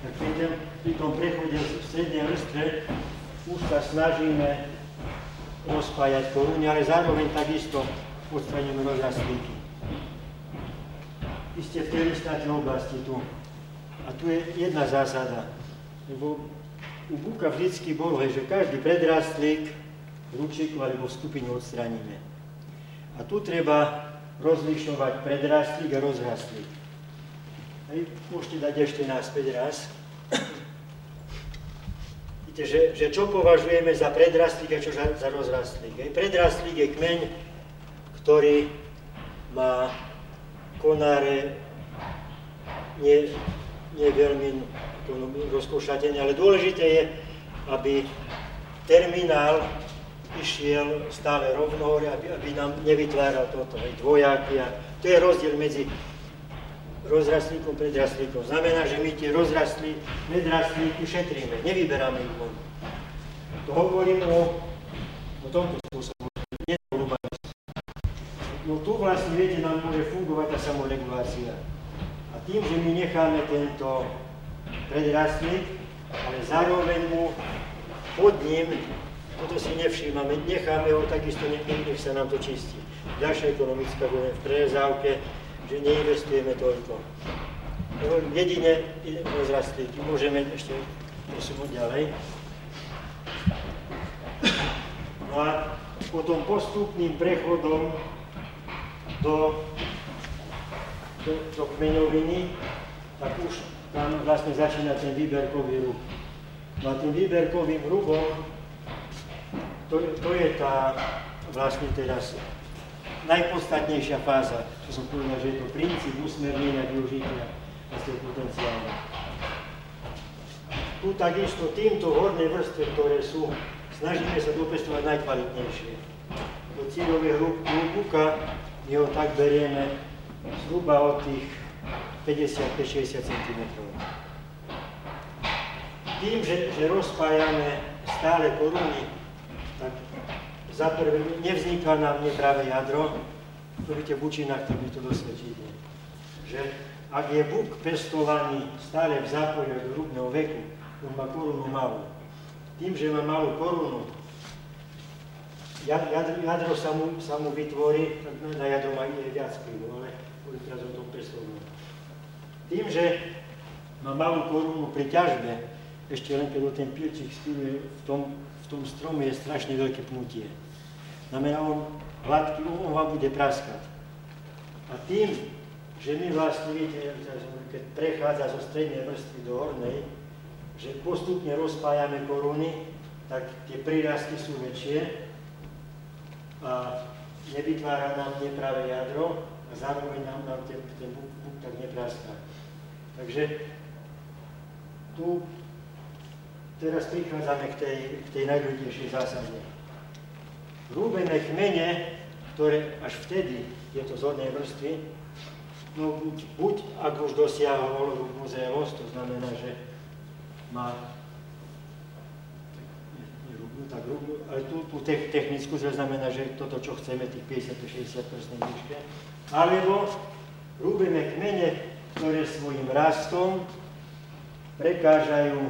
Tak pri, tom, pri tom prechode v strednej vrstve už sa snažíme rozpájať koruny, ale zároveň takisto odstraníme rozrastlíky. Vy ste v tej oblasti tu. A tu je jedna zásada. Lebo u buka vždycky bolo, že každý predrastlík ručiku alebo v skupine odstraníme. A tu treba rozlišovať predrastlík a rozrastlík. Hej, môžete dať ešte náspäť raz. Víte, že, že čo považujeme za predrastlík a čo za rozrastlík. Hej. Predrastlík je kmeň, ktorý má konáre nie, nie veľmi rozkošatené, ale dôležité je, aby terminál išiel stále rovno hore, aby, aby nám nevytváral toto, aj dvojaky. A to je rozdiel medzi rozrastlíkom, predrastlíkom. Znamená, že my tie rozrastlí, predrastlíky šetríme, nevyberáme ich von. To hovorím o, o tomto spôsobu, No tu vlastne, viete, nám môže fungovať tá samoregulácia. A tým, že my necháme tento predrastlík, ale zároveň mu pod ním toto si nevšímame, necháme ho takisto, nech, sa nám to čistí. Ďalšia ekonomická budeme v prerezávke, že neinvestujeme toľko. Jedine rozrastlíky, môžeme ešte posunúť ďalej. No a potom postupným prechodom do, do, do kmeňoviny, tak už tam vlastne začína ten výberkový rúb. No a tým výberkovým rúbom to, to je tá vlastne teraz najpodstatnejšia fáza, čo som povedal, že je to princíp usmernenia využitia vlastne potenciálu. Tu takisto týmto horné vrstve, ktoré sú, snažíme sa dopestovať najkvalitnejšie. Do cieľového hlubuka my ho tak berieme zhruba od tých 55-60 cm. Tým, že, že rozpájame stále koruny tak za prvé nevzniká nám práve jadro, viete v účinách, tak mi to dosvedčíte. Že ak je buk pestovaný stále v zápoji od hrubného veku, on má korunu malú. Tým, že má malú korunu, jadro, jadro sa, mu, sa mu vytvorí, na jadro má je viac vplyvu, ale bude teraz o tom pestovaní. Tým, že má malú korunu pri ťažbe, ešte len keď ten pilčík spiluje v tom tom strome je strašne veľké pnutie. Znamená, on hladký, on vám bude praskať. A tým, že my vlastne, viete, keď prechádza zo strednej vrstvy do hornej, že postupne rozpájame koruny, tak tie prírastky sú väčšie a nevytvára nám nepravé jadro a zároveň nám, nám ten, ten buk, buk tak nepraská. Takže tu Teraz prichádzame k tej, k tej najdôležitejšej zásade. Rúbené kmene, ktoré až vtedy je to z hornej vrstvy, no buď, buď ak už dosiahol muzeos, to znamená, že má tak ale tú, tú technickú zle znamená, že toto, čo chceme, tých 50-60 prstnej výške, alebo rúbeme kmene, ktoré svojim rastom prekážajú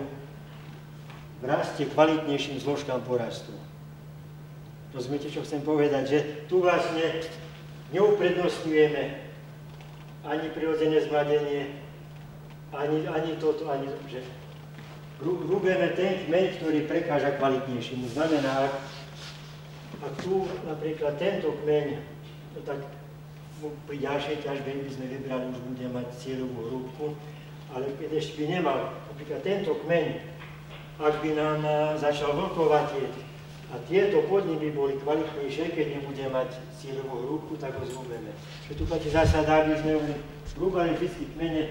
v raste kvalitnejším zložkám porastu. Rozumiete, čo chcem povedať? Že tu vlastne neuprednostňujeme ani prirodzené zmladenie, ani, ani toto, ani že rúbeme ten kmeň, ktorý prekáža kvalitnejšímu. Znamená, ak, ak tu napríklad tento kmeň, tak pri ďalšej ťažbe by sme vybrali, už bude mať cieľovú hrúbku, ale keď ešte by nemal napríklad tento kmeň ak by nám e, začal vlkovatieť a tieto podny by boli kvalitnejšie, keď nebude mať cieľovú hrúbku, tak ho zrúbeme. Čiže tu platí zásada, aby sme zrúbali vždy kmene,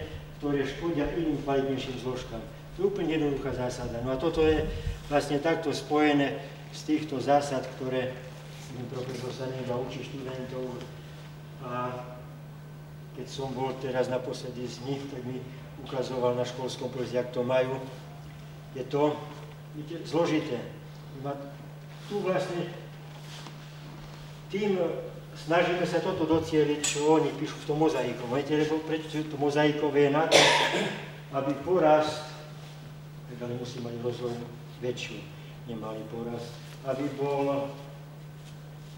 ktoré škodia iným kvalitnejším zložkám. To je úplne jednoduchá zásada. No a toto je vlastne takto spojené z týchto zásad, ktoré profesor Saneda učí študentov. A keď som bol teraz naposledy z nich, tak mi ukazoval na školskom projekte, jak to majú je to viete, zložité. Tu vlastne tým snažíme sa toto docieliť, čo oni píšu v tom mozaiku. Viete, lebo prečo to mozaikové je na to, aby porast, teda musí mať rozvoj väčšiu, nemalý porast, aby bol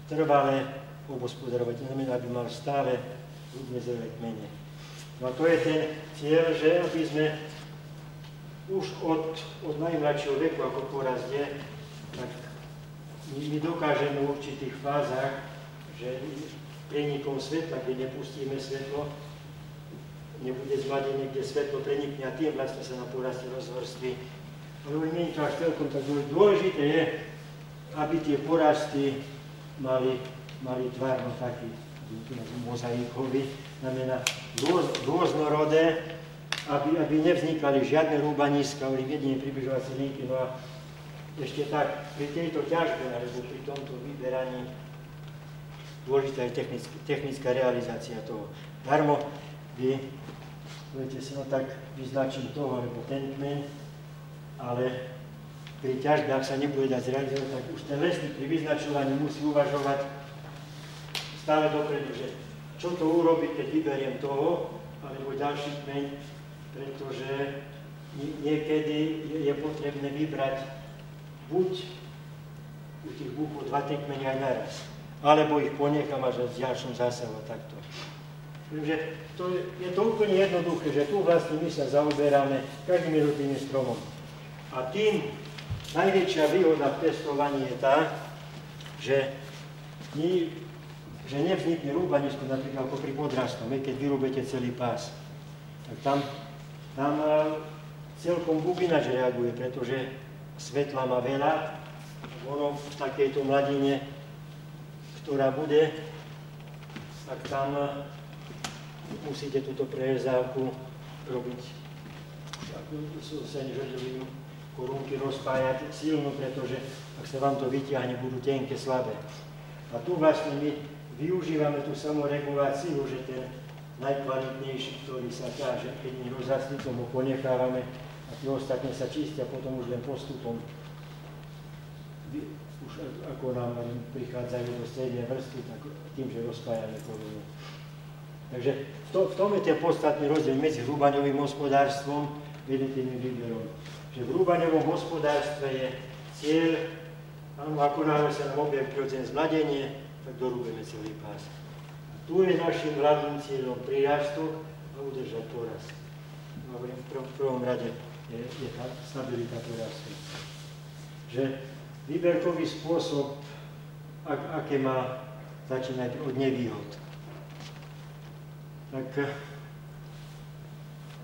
trvalé obospodarovať, to znamená, aby mal stále zrelé kmene. No a to je ten cieľ, že aby sme už od, od najmladšieho veku, ako porast je, tak my dokážeme v určitých fázach, že prenikom svetla, keď nepustíme svetlo, nebude zmladené, kde svetlo prenikne a tým vlastne sa na poraste rozvrství. Ale nie je to až celkom tak dôležité je, aby tie porasty mali, mali tvar no taký mozaikový, znamená rôz, rôznorodé, aby, aby nevznikali žiadne rúbaniska, oni jedine približovacie linky. No a ešte tak, pri tejto ťažbe, alebo pri tomto vyberaní, dôležitá je technická, technická realizácia toho. Darmo vy budete si no tak vyznačiť toho, alebo ten kmeň, ale pri ťažbe, ak sa nebude dať zrealizovať, tak už ten lesník pri vyznačovaní musí uvažovať stále dopredu, že čo to urobiť, keď vyberiem toho, alebo ďalší kmeň, pretože niekedy je potrebné vybrať buď u tých búkov dva kmene aj naraz, alebo ich ponechám až v ďalšom zásahu takto. Takže to je, je to úplne jednoduché, že tu vlastne my sa zaoberáme každým jednotlivým stromom. A tým najväčšia výhoda v testovaní je tá, že, my, že nevznikne rúbanisko napríklad ako pri podrastom, keď vyrúbete celý pás. Tak tam tam e, celkom bubinač reaguje, pretože svetla má veľa, ono v takejto mladine, ktorá bude, tak tam e, musíte túto prerezávku robiť seňžodovým korunky rozpájať silno, pretože ak sa vám to vyťahne, budú tenké, slabé. A tu vlastne my využívame tú samoreguláciu, že ten najkvalitnejší, ktorý sa ťaže, keď my rozrastli, tomu ponechávame a tie ostatné sa čistia potom už len postupom. Už ako nám prichádzajú do strednej vrstvy, tak tým, že rozpájame korunu. Takže v, to, v tom je ten podstatný rozdiel medzi hrúbaňovým hospodárstvom a jednotlivým výberom. Že v hrúbaňovom hospodárstve je cieľ, áno, ako náhle sa nám objaví prirodzené zmladenie, tak dorúbeme celý pás. Tu je našim hlavným cieľom prirastok a udržať porast. No, v, v prvom rade je, je tá stabilita porastu. Že výberkový spôsob, ak, aké má začínať od nevýhod. Tak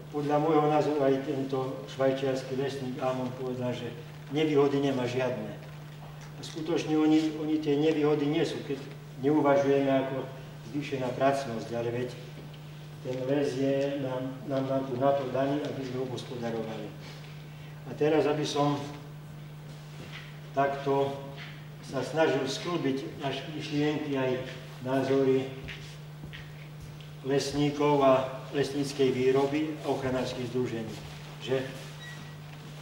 podľa môjho názoru aj tento švajčiarsky lesník Amon povedal, že nevýhody nemá žiadne. Skutočne oni, oni tie nevýhody nie sú, keď neuvažujeme ako zvýšená pracnosť, ale veď ten les je nám, nám, nám tu na to daný, aby sme ho hospodarovali. A teraz, aby som takto sa snažil sklbiť naše myšlienky aj názory lesníkov a lesníckej výroby a ochranárských združení. Že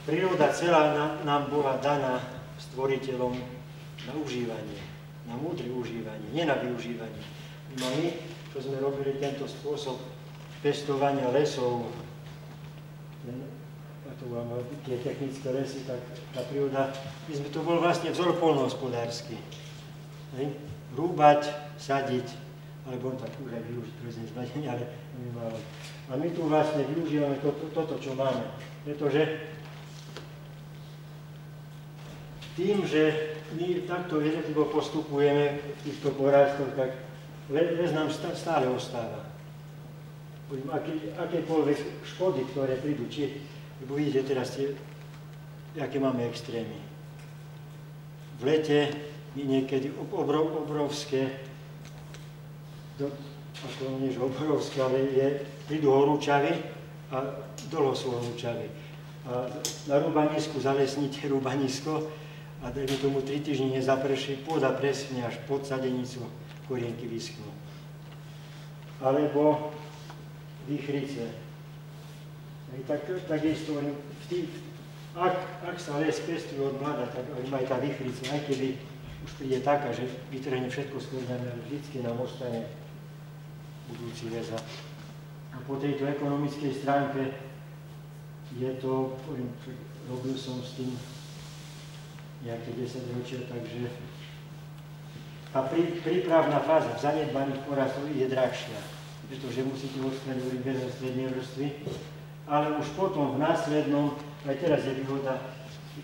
príroda celá nám bola daná stvoriteľom na užívanie, na múdre užívanie, nie na využívanie. No my, čo sme robili tento spôsob pestovania lesov, a tu mám tie technické lesy, tak tá príroda, my sme to bol vlastne vzor polnohospodársky. Rúbať, sadiť, alebo on tak už aj využiť rôzne zbadenie, ale my máme. A my tu vlastne využívame to, to, toto, čo máme. Pretože tým, že my takto jednotlivo postupujeme v týchto porážkoch, tak les nám stále ostáva. Aké, akékoľvek škody, ktoré prídu, či, lebo vidíte teraz tie, aké máme extrémy. V lete niekedy obrov, obrovské, do, ako nie že obrovské, ale je, prídu horúčavy a dlho sú horúčavy. A na rúbanisku zalesníte rúbanisko a dajme tomu 3 týždne nezaprší, pôda presne až pod sadenicu korienky vyschnú. Alebo výchrice. Tak, takisto tých, ak, ak sa les pestuje od mlada, tak aj tá výchrica, aj keby už príde taká, že vytrhne všetko z ale vždycky nám ostane budúci väza. A po tejto ekonomickej stránke je to, robil som s tým nejaké 10 ročia, takže tá prí, prípravná fáza zanedbaných porazoch je drahšia, pretože musíte odstrániť urobenie strednej vrstvy, ale už potom v následnom, aj teraz je výhoda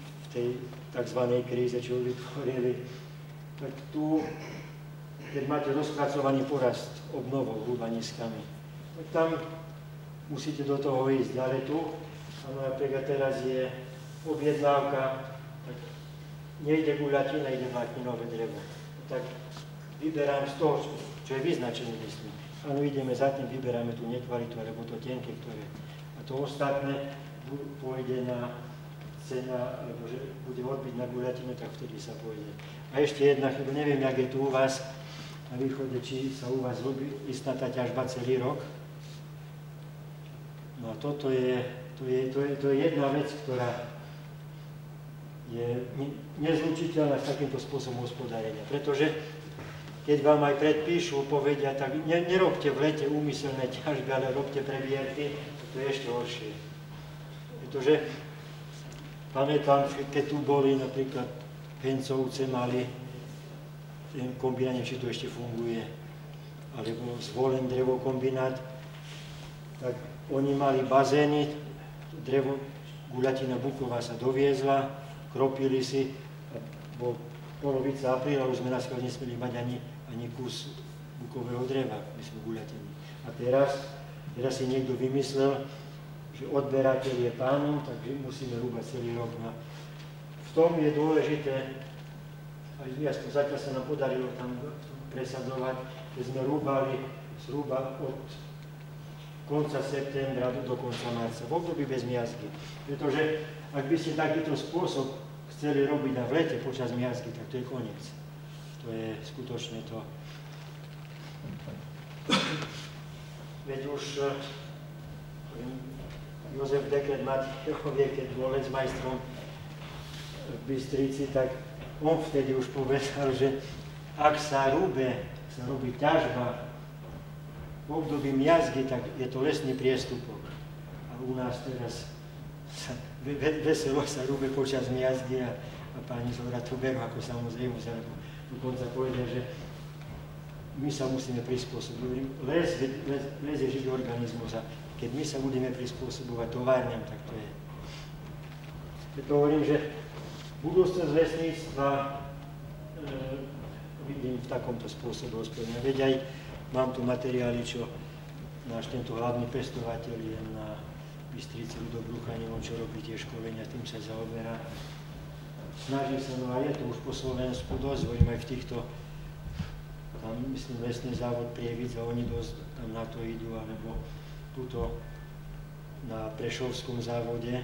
v tej tzv. kríze, čo vytvorili, tak tu, keď máte rozpracovaný porast obnovou hrubaniskami, tak tam musíte do toho ísť. Ale tu, napríklad teraz je objednávka, nejde guľatina, ide vlákninové drevo. Tak vyberám z toho, čo je vyznačené, myslím. Áno, ideme za tým, vyberáme tú nekvalitu, alebo to tenké, ktoré... A to ostatné pôjde na cena, alebo že bude odbyť na guľatinu, tak vtedy sa pôjde. A ešte jedna chyba, neviem, jak je tu u vás na východe, či sa u vás robí istá tá ťažba celý rok, No a toto je, to je, to je, to je jedna vec, ktorá je nezlučiteľná s takýmto spôsobom hospodárenia. Pretože keď vám aj predpíšu, povedia, tak ne, nerobte v lete úmyselné ťažby, ale robte prebierky, to je ešte horšie. Pretože pamätám, keď tu boli napríklad Pencovce mali ten kombinát, či to ešte funguje, alebo zvolen drevokombinát, tak oni mali bazény, drevo, guľatina buková sa doviezla, kropili si, bol polovica apríla, už sme na schvál nesmeli mať ani, ani kus bukového dreva, my sme guľatiny. A teraz, teraz si niekto vymyslel, že odberateľ je pánom, takže musíme rúbať celý rok. No, v tom je dôležité, aj jasno, zatiaľ sa nám podarilo tam presadzovať, že sme rúbali zhruba od konca septembra do konca marca, v období bez miazgy. Pretože ak by ste takýto spôsob chceli robiť na v lete počas miazgy, tak to je koniec. To je skutočne to. Veď už eh, Jozef Dekret Matejovie, keď bol majstrom v Bystrici, tak on vtedy už povedal, že ak sa rúbe, sa robí ťažba v období miazgy, tak je to lesný priestupok. A u nás teraz sa, veselo sa rúbe počas miazgy a, a páni Zora to berú ako samozrejme, lebo dokonca povedia, že my sa musíme prispôsobiť. Les, les, les je živý organizmus a keď my sa budeme prispôsobovať továrňam, tak to je. Preto hovorím, že budúcnosť lesníctva e, vidím v takomto spôsobe hospodina. Veď aj Mám tu materiály, čo náš tento hlavný pestovateľ je na Bystrici do Bruchanevom, čo robí tie školenia, tým sa zaoberá. Snaží sa, no a je to už po Slovensku dosť, hovorím aj v týchto, tam myslím lesný závod Prievidza, oni dosť tam na to idú, alebo tuto na Prešovskom závode,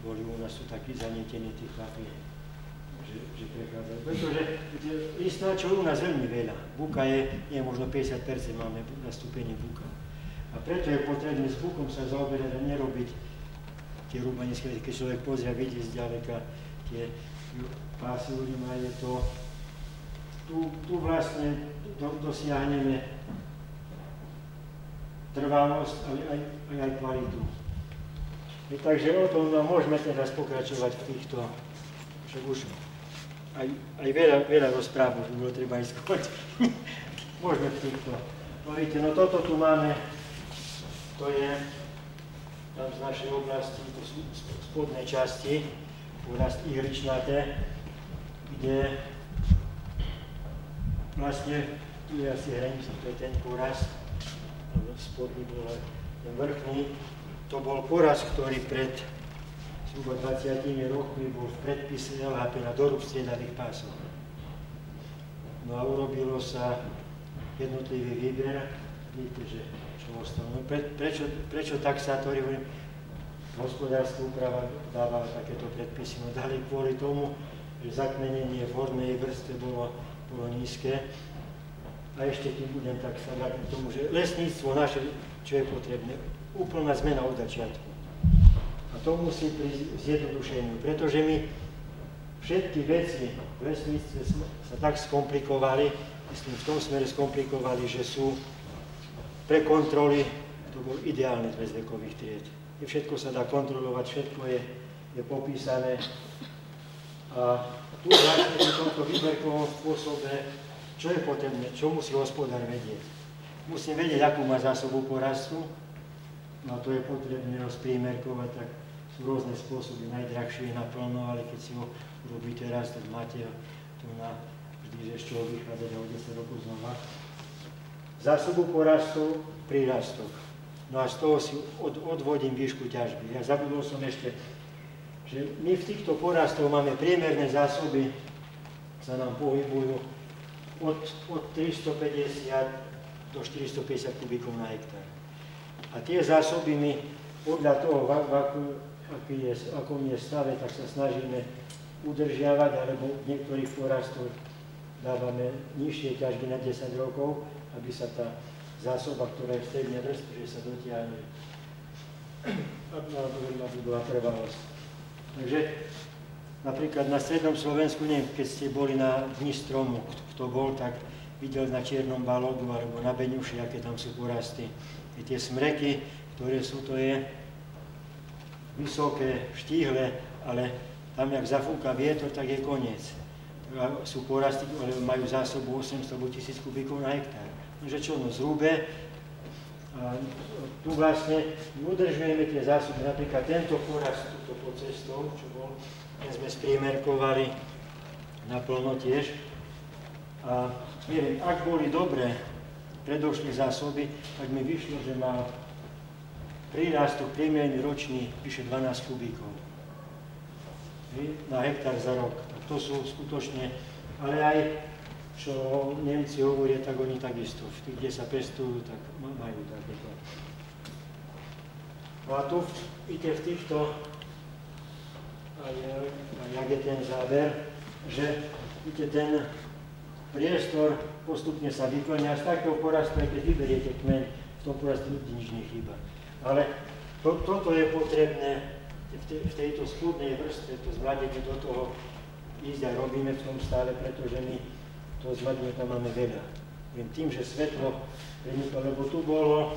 boli u nás tu takí zanietení tí chlapi, že, že prechádzajú. Pretože čo u nás veľmi veľa. Buka je, je možno 50% máme nastúpenie buka. A preto je potrebné s bukom sa zaoberať a nerobiť tie rúbaniské, keď človek pozrie a vidí zďaleka tie pásy a je to, tu, tu vlastne do, dosiahneme trvalosť, ale aj, aj, aj kvalitu. I takže o tom no, môžeme teraz pokračovať v týchto, však už aj, aj veľa, veľa rozpráv už bolo treba ísť skončiť. Môžeme v týchto. No vidíte, no toto tu máme, to je tam z našej oblasti, to sú spodné časti, porast ihličnaté, kde vlastne tu je asi hranica, to je ten porast, spodný bol ten vrchný, to bol porast, ktorý pred zhruba 20 rokmi bol v predpise LHP na dorub striedavých pásov. No a urobilo sa jednotlivý výber, vidíte, že čo ostalo. No pre, prečo, prečo taxátori, hovorím, hospodárska úprava dáva takéto predpisy, no dali kvôli tomu, že zakmenenie v hornej vrste bolo, bolo nízke. A ešte tým budem tak sa vrátiť k tomu, že lesníctvo naše, čo je potrebné, úplná zmena od začiatku to musí prísť zjednodušeniu, pretože my všetky veci v lesníctve sa tak skomplikovali, myslím v tom smere skomplikovali, že sú pre kontroly, to bol ideálny zväz vekových tried. Všetko sa dá kontrolovať, všetko je, je popísané. A tu vlastne v tomto výberkovom spôsobe, čo je potrebné, čo musí hospodár vedieť. Musí vedieť, akú má zásobu porastu, no to je potrebné rozprímerkovať, tak sú rôzne spôsoby, najdrahšie je naplno, ale keď si ho urobíte raz, tak máte tu na vždy ešte ho vychádzať o 10 rokov znova. Zásobu porastu, prírastok. No a z toho si od, odvodím výšku ťažby. Ja zabudol som ešte, že my v týchto porastov máme priemerné zásoby, sa nám pohybujú od, od 350 do 450 kubíkov na hektár. A tie zásoby my podľa toho, v, v, aký je, akom je stave, tak sa snažíme udržiavať, alebo v niektorých porastoch dávame nižšie ťažby na 10 rokov, aby sa tá zásoba, ktorá je v strednej vrstve, že sa dotiahne, aby bola trvalosť. Takže napríklad na strednom Slovensku, neviem, keď ste boli na dni stromu, kto bol, tak videl na Čiernom balogu alebo na Beňuši, aké tam sú porasty. I tie smreky, ktoré sú, to je vysoké, štíhle, ale tam, jak zafúka vietor, tak je koniec sú porasty, ale majú zásobu 800 alebo 1000 kubíkov na hektár. Nože čo, no zrúbe, a tu vlastne udržujeme tie zásoby, napríklad tento porast túto pod cestou, čo bol, ten sme spriemerkovali naplno tiež. A neviem, ak boli dobré predošlé zásoby, tak mi vyšlo, že mal prírastok priemerný ročný vyše 12 kubíkov. Na hektár za rok. To sú skutočne, ale aj čo Nemci hovoria, tak oni takisto, kde sa pestujú, tak majú takéto. No a tu vidíte v týchto, aj, aj jak je ten záver, že vidíte ten priestor postupne sa vyplňa, z takého porastu, aj keď vyberiete kmeň, v tom porastu nič nechýba. Ale to, toto je potrebné v, te, v tejto skúdnej vrstve, to zvládenie do toho ísť a robíme v tom stále, pretože my toho tam máme veľa. Len tým, že svetlo preniklo, lebo tu bolo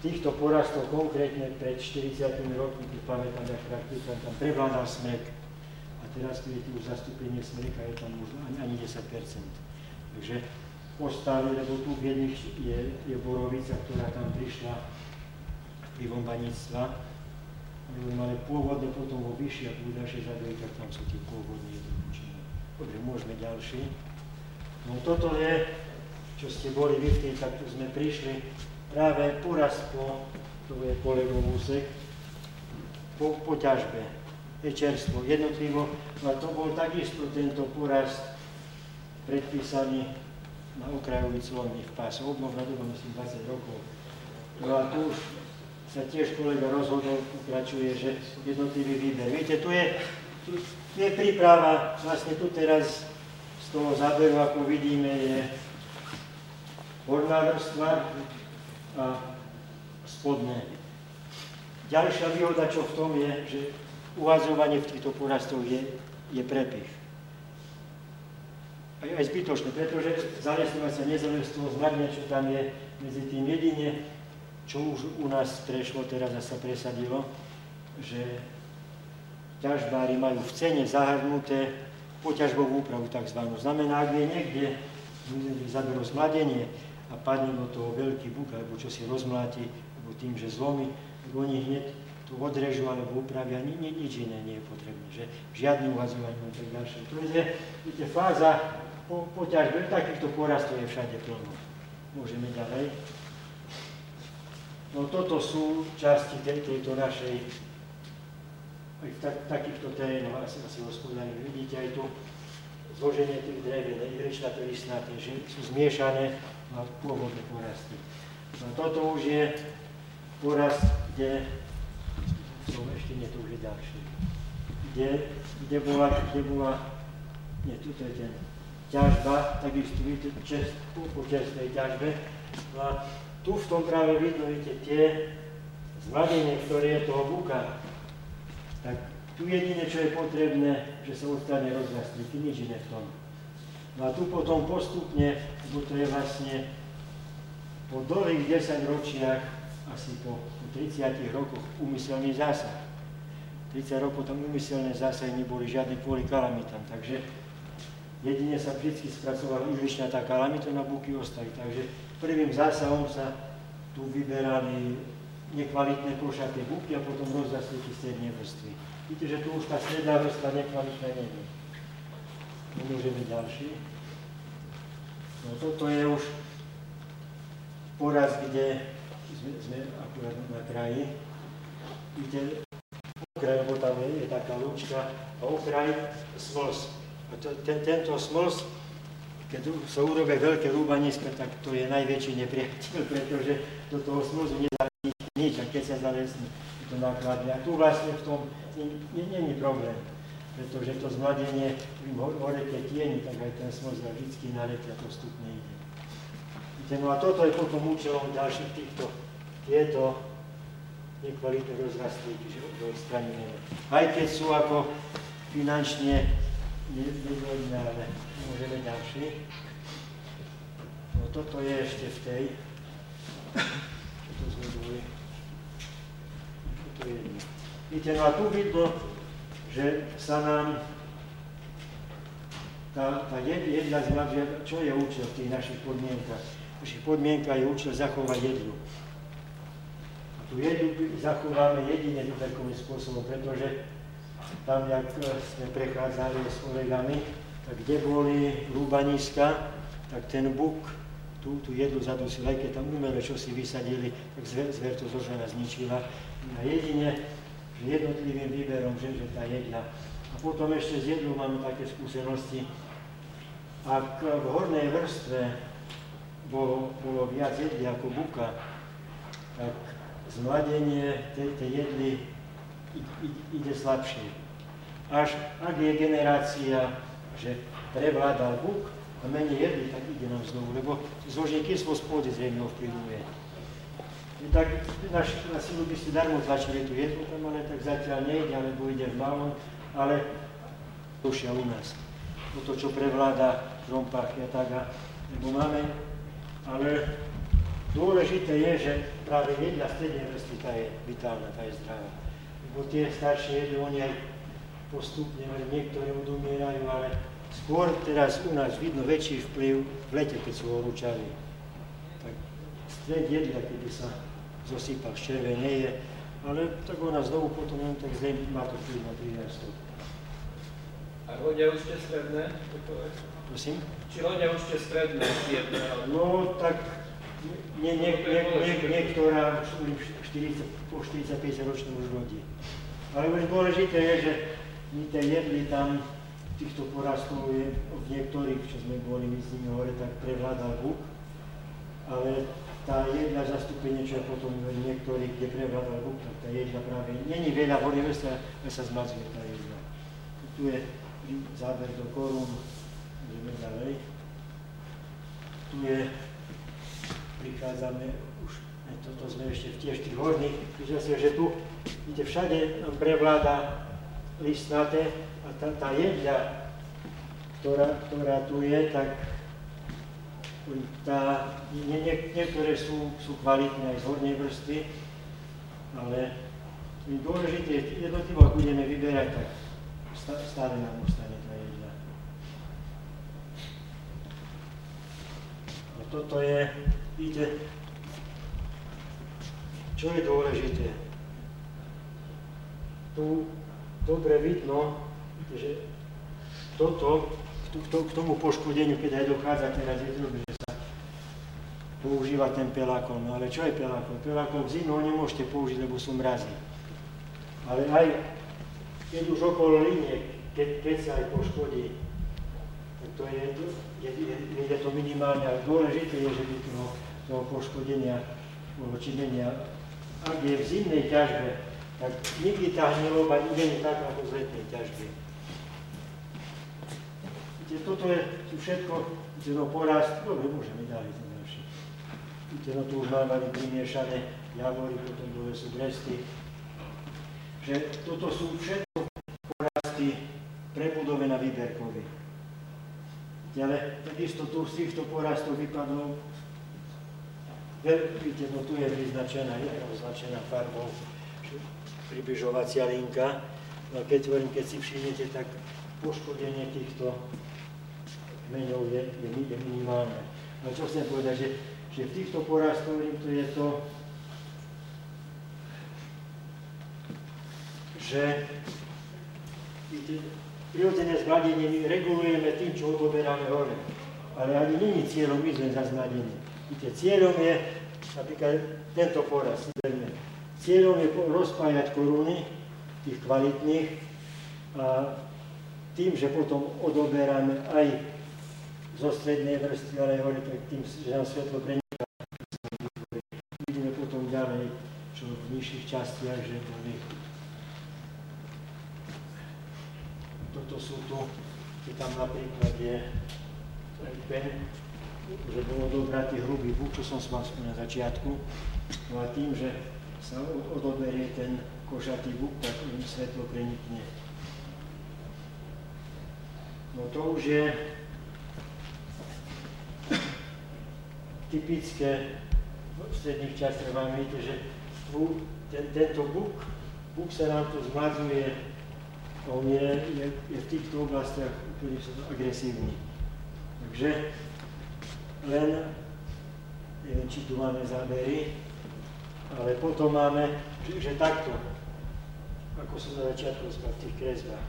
týchto porastov konkrétne pred 40 rokmi, keď pamätám, jak praktikant, tam prevládal smrek. A teraz, keď je už zastúpenie smreka, je tam už ani, ani 10% Takže ostali, lebo tu v jedných je, je borovica, ktorá tam prišla vplyvom baníctva, ale pôvodne potom vo vyššie púdaše žadujú, tak tam sú tie pôvodné jednodučiny. Dobre, môžeme ďalší. No toto je, čo ste boli vy v tak tu sme prišli práve poraz po, to je kolegov úsek, po, po ťažbe. Je jednotlivo, no to bol takisto tento porast predpísaný na okrajový clonných pás. Obnov na dobu, myslím, 20 rokov. No a tu už sa tiež kolega rozhodol, pokračuje, že jednotlivý výber. Viete, tu je, tu je príprava, vlastne tu teraz z toho záberu, ako vidíme, je horná vrstva a spodné. Ďalšia výhoda, čo v tom je, že uvazovanie v týchto porastoch je, je prepich. Aj, aj zbytočné, pretože zalesňovať sa nezávisť z toho zmradne, čo tam je medzi tým jedine čo už u nás prešlo, teraz sa presadilo, že ťažbári majú v cene zahrnuté poťažbovú úpravu tzv. Znamená, ak je niekde zaberú zmladenie a padne do toho veľký buk, alebo čo si rozmláti, alebo tým, že zlomí, oni hneď to odrežu alebo upravia, ni, ni, nič iné nie je potrebné, že žiadnym uhazovaním a tak ďalšie. To je, viete, fáza po, po ťažbe, takýchto porastov je všade plno. Môžeme ďalej. No toto sú časti tejto našej, v tak, takýchto terénoch asi, asi hospodári. Vidíte aj tu zloženie tých drevín, ihričnaté, listnaté, že sú zmiešané na pôvodné porasty. No toto už je porast, kde, som ešte nie, to už je ďalšie, kde, kde bola, kde bola, nie, tu je ten, ťažba, takisto vidíte, čest, po čestnej ťažbe. No a tu v tom práve vidno, vidíte, tie zmladenie, ktoré je toho buka, tak Tu jedine, čo je potrebné, že sa odstane rozrastlíky, nič iné v tom. No a tu potom postupne, lebo to je vlastne po dlhých 10 ročiach, asi po, po 30 rokoch, umyselný zásah. 30 rokov tam umyselné zásahy neboli žiadne kvôli kalamitám, takže jedine sa vždy spracovala tá kalamita na buky ostali. Takže prvým zásahom sa tu vyberali nekvalitné košaté buky a potom rozrastlíky strednej vrstvy. Vidíte, že tu už tá stredná vrstva nekvalitná nie je. Ďalší. No toto je už poraz, kde sme, akurát na kraji. Vidíte, okraj, lebo tam je, je taká lúčka a okraj smlz. A to, ten, tento smlz, keď sa urobia veľké rúbaniska, tak to je najväčší nepriateľ, pretože do toho smlzu nedá a keď sa zalesní, to nákladne. A tu vlastne v tom je problém, pretože to zmladenie v hore tieni, tak aj ten smrz vždy naletia postupne ide. No a toto je potom účelom ďalších týchto, tieto nekvalitné rozrastlíky, že odstraníme. Aj keď sú ako finančne nedôvodné, ale môžeme ďalší. No toto je ešte v tej. Toto zveduje. Toto je jedno. Víte, no a tu vidno, že sa nám tá, tá jedna z že čo je účel v tých našich podmienkach? V našich je účel zachovať jedlu. A tú jedlu zachováme jedine takovým spôsobom, pretože tam, jak sme prechádzali s kolegami, tak kde boli rúbaniska, tak ten buk tú, tú jedlu zadusil, aj keď tam umele čo si vysadili, tak zver, zver to zožena zničila. A jedine jednotlivým výberom, že, že tá jedna. A potom ešte z jednou máme také skúsenosti. Ak v hornej vrstve bolo, bolo viac jedly ako buka, tak zmladenie tej, tej jedly ide slabšie. Až ak je generácia, že prevládal buk a menej jedly, tak ide nám znovu, lebo zloženie kyslosť pôdy zrejme ovplyvňuje tak naš, na silu by si darmo začali tu jednu tam, ale tak zatiaľ nejde, alebo ide v malom, ale dušia u nás. O to, čo prevláda v rompách a tak, lebo máme, ale dôležité je, že práve jedna strednej vrstvy tá je vitálna, tá je zdravá. Lebo tie staršie jedli, oni aj postupne, niektoré odumierajú, ale skôr teraz u nás vidno väčší vplyv v lete, keď sú horúčaví. Tak stred jedla, keby sa zosypal je, ale tak ona znovu potom len tak zem má to vplyv na prírastok. A hodia už ste stredné? Prosím? Či hodia už ste stredné? No tak nie, nie, nie, nie, niektorá 40, po 40-50 ročnú už rodí. Ale už dôležité je, že my tie jedli tam týchto porastov je v niektorých, čo sme boli my s nimi hore, tak prevládal buk, ale tá jedna zastúpenie, čo je potom v niektorých, kde prevládal Búk, tak tá jedna práve není veľa hory vrstva, ale sa zmazuje tá jedna. Tu je záber do korún, ideme ďalej. Tu je, prichádzame už, toto sme ešte v tiež tých horných, si, že tu, vidíte, všade prevláda listnaté a tá, tá jedna, ktorá, ktorá tu je, tak tá, nie, nie, niektoré sú, sú kvalitné aj z hornej vrstvy, ale dôležité je, jednotlivo, ak budeme vyberať, tak stále nám ostane tá jedna. A toto je, vidíte, čo je dôležité? Tu dobre vidno, že toto k tomu poškodeniu, keď aj dochádza teraz je sa používa ten pelákon. No ale čo je pelákon? Pelákon v zimu nemôžete použiť, lebo sú mrazy. Ale aj keď už okolo linie, keď, keď sa aj poškodí, to je, je, je, je to minimálne, ale dôležité je, že by toho, toho poškodenia činenia. Ak je v zimnej ťažbe, tak nikdy tá hniloba nie je tak ako v letnej ťažbe. Toto je všetko, no porast, dobre, môžeme ďalej ten ďalší. Víte, no tu už máme primiešané javory, potom dole sú bresty. Že toto sú všetko porasty prebudové na výberkové. Ale takisto tu z týchto porastov vypadlo, vidíte, no tu je vyznačená, je označená farbou približovacia linka. No keď, keď si všimnete, tak poškodenie týchto kmeňov je, je, minimálne. Ale čo chcem povedať, že, že v týchto porastoch to je to, že prirodzené zmladenie regulujeme tým, čo odoberáme hore. Ale ani není cieľom my sme za zmladenie. Víte, cieľom je napríklad tento poraz. Cieľom je rozpájať koruny, tých kvalitných, a tým, že potom odoberáme aj zo strednej vrstvy, ale hore, tým, že nám svetlo preniká. Čo v nižších častiach, že boli toto sú tu, keď tam napríklad je pen, že bolo dobratý hrubý buk, čo som mal na začiatku. No a tým, že sa odoberie ten košatý buk, tak im svetlo prenikne. No to už je typické v stredných častiach. Vám vidíte, že tento buk, buk sa nám tu zmazuje on je, je, je v týchto oblastiach úplne agresívny. Takže len, neviem, či tu máme zábery, ale potom máme, že, takto, ako som na začiatku v tých kresbách.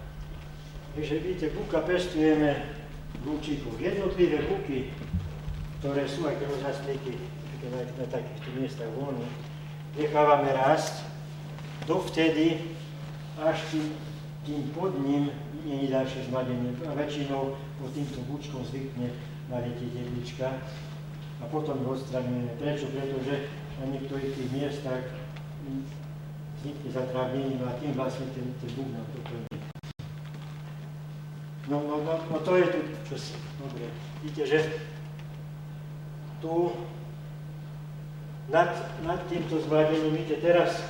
Takže vidíte, buka pestujeme v lúčikoch. Jednotlivé buky, ktoré sú aj krvozastlíky, na, na takýchto miestach voľných, nechávame rásť dovtedy, až tým pod ním je ďalšie zmladenie. A väčšinou pod týmto bučkom zvykne naletieť jedlička a potom ho odstraňujeme. Prečo? Pretože na niektorých tých miestach vznikne zatrávnenie a tým vlastne ten, ten buk nám to No, no, no, no to je tu, čo si, dobre. Vidíte, že tu nad, nad týmto zmladením, vidíte, teraz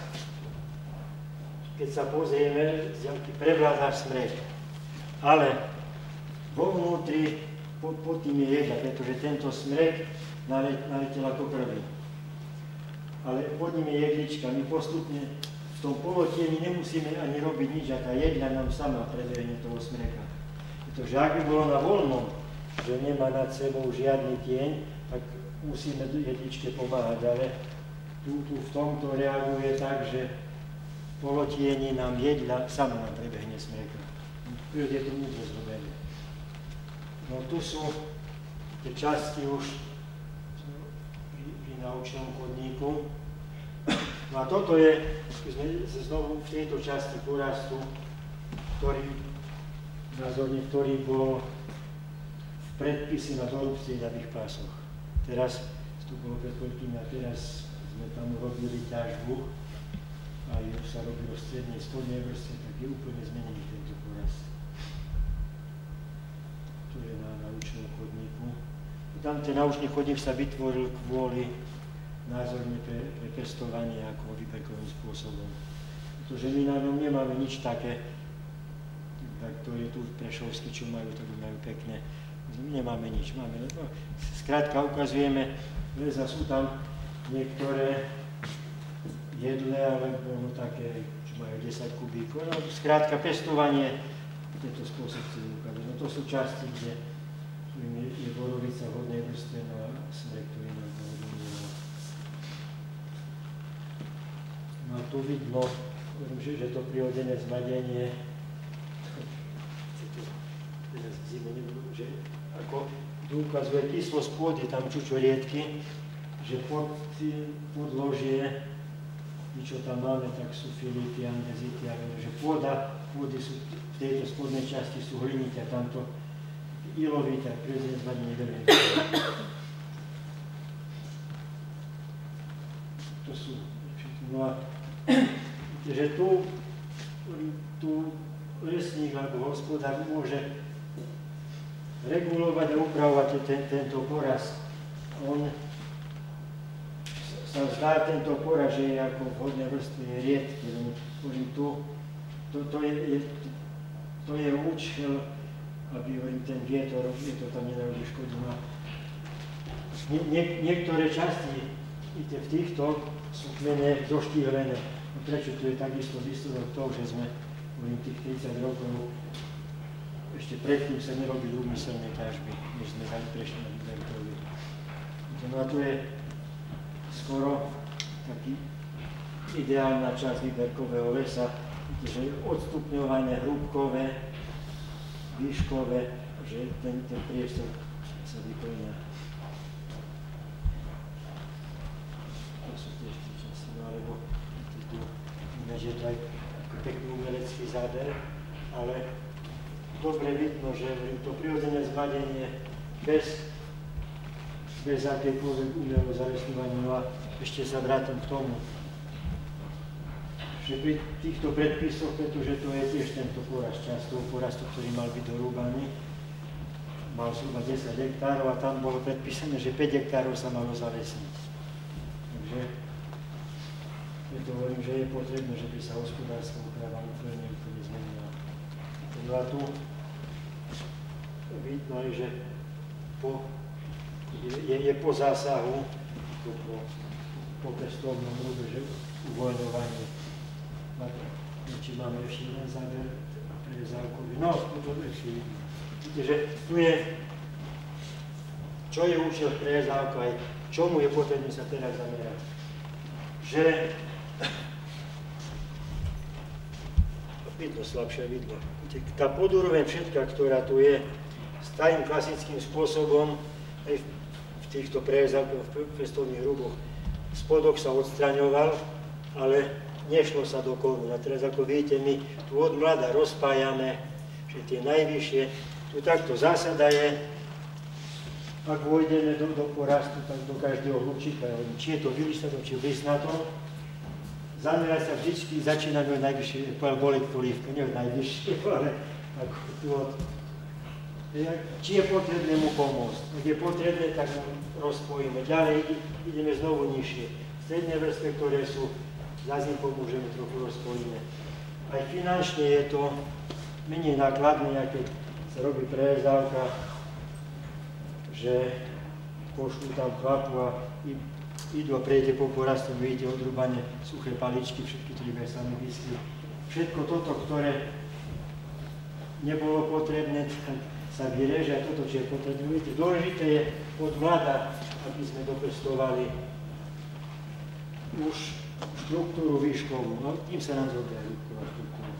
keď sa pozrieme, prevláda smrek. Ale vo vnútri, pod, pod tým je jedna, pretože tento smrek naletel ako prvý. Ale pod ním je jedlička. My postupne v tom polotieni nemusíme ani robiť nič, a tá jedľa nám sama prebehne toho smreka. Pretože ak by bolo na voľnom, že nemá nad sebou žiadny tieň, musíme jedličke pomáhať, ale tu, tu v tomto reaguje tak, že polotieni nám jedľa, sama nám prebehne smreka. Je to múdro zrobené. No tu sú tie časti už pri naučnom chodníku. No a toto je, sme znovu v tejto časti porastu, ktorý, názorne, ktorý bol v predpise na dorúbstieňavých pásoch. Teraz, tu bolo pred a teraz sme tam robili ťažbu, aj sa robilo v strednej spodnej vrstve, tak je úplne zmenený tento porast. To je na naučnom chodníku. Tam ten naučný chodník sa vytvoril kvôli názorne pre, pre pestovanie ako výbekovým spôsobom. Pretože my na ňom nemáme nič také, tak to je tu prešovský, čo majú, tak majú pekne. Nemáme nič, máme, no, skrátka ukazujeme, leza sú tam niektoré jedle, alebo no, také, čo majú 10 kubíkov. No, skrátka, pestovanie, tento spôsob si ukázať. No to sú časti, kde je, borovica hodnej vrstve na sme, ktorý nám to odmieral. No a tu vidno, že, že to prirodzené zmadenie, teraz zimu nebudú, že ako ukazuje kyslosť pôdy, tam čučo riedky, že pod, podložie my čo tam máme, tak sú fility, andezity, že pôda, pôdy sú v tejto spodnej časti sú hlinité, tamto ilovité, prezident zvadí neberie. To sú, no a, že tu, tu lesník alebo hospodár môže regulovať a upravovať ten, tento porast. On sa zdá tento pora, že je ako vhodné vrstvy riedky, hovorím tu, to, to je, je, to je účel, aby hovorím, ten vietor, je to tam nerobí škodu. No. Nie, nie, niektoré časti v týchto sú kmene zoštíhlené. No prečo to je takisto výsledok toho, že sme hovorím, tých 30 rokov ešte predtým sa nerobili úmyselné ťažby, než sme dali prešli na Libertovi. No a to je skoro taký ideálna časť výberkového lesa, že odstupňované, hrúbkové, výškové, že ten, ten priestor sa vyplňa. To sú tiež tie časy, no alebo tu vidíme, že to aj pekný umelecký záber, ale dobre vidno, že to prirodzené zmadenie bez, bez akékoľvek umelého. No a ešte sa vrátim k tomu, že pri týchto predpisoch, pretože to je tiež tento porast, časť toho porastu, ktorý mal byť dorúbaný, mal zhruba 10 hektárov a tam bolo predpísané, že 5 hektárov sa malo zalesniť. Takže preto hovorím, že je potrebné, že by sa hospodárska úprava úplne, úplne zmenila. No a tu vidno je, že po, je, je po zásahu, po, po, po pestovnom rube, že uvoľňovanie či máme ešte jeden záber prezávkový. No, potom ešte Vidíte, že tu je, čo je účel prezávka, aj čomu je potrebné sa teraz zamerať. Že vidno, slabšie vidno. Tá podúroveň všetka, ktorá tu je, starým klasickým spôsobom, aj v týchto prezávkoch, v pestovných ruboch, spodok sa odstraňoval, ale nešlo sa do korún. A teraz ako vidíte, my tu od mlada rozpájame, že tie najvyššie, tu takto zásada je, ak vojdeme do, do porastu, tak do každého hlubčíka, či je to vylistato, či vysnato, zamerať sa vždy začíname od najvyššie, povedal bolet polívka, nie od najvyššie, ale ako tu od či je potrebné mu pomôcť. Ak je potrebné, tak mu rozpojíme. Ďalej ideme znovu nižšie. Stredné vrstve, ktoré sú zase im pomôžeme trochu rozpojíme. Aj finančne je to menej nákladné, keď sa robí prerezávka, že pošlú tam chlapu a idú a prejde po porastu, vidíte odrúbanie suché paličky, všetky tri sami vysky. Všetko toto, ktoré nebolo potrebné, sa vyreže a toto, je potrebné. Vidíte, dôležité je od mlada, aby sme dopestovali už štruktúru výškovú, no tým sa nám zobria výšková štruktúra.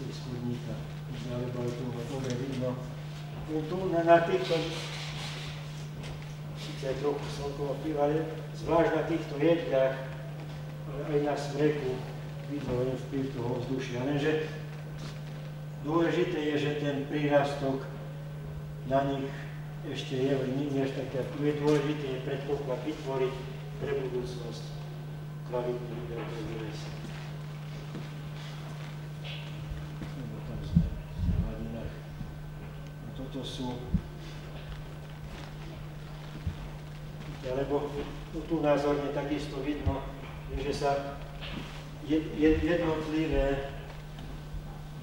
Cez kurníka, alebo tu dobre vidno. Tu, na, na týchto, síce aj trochu celkovo vplyv, ale zvlášť na týchto jedliach, ale aj na smreku, vidno len vplyv toho vzdušia. Lenže dôležité je, že ten prírastok na nich ešte je, nie je až také, je dôležité je predpoklad vytvoriť pre budúcnosť kvalitný výberový les. tam sme v hladinách. A toto sú Lebo tu názorne takisto vidno, že sa jednotlivé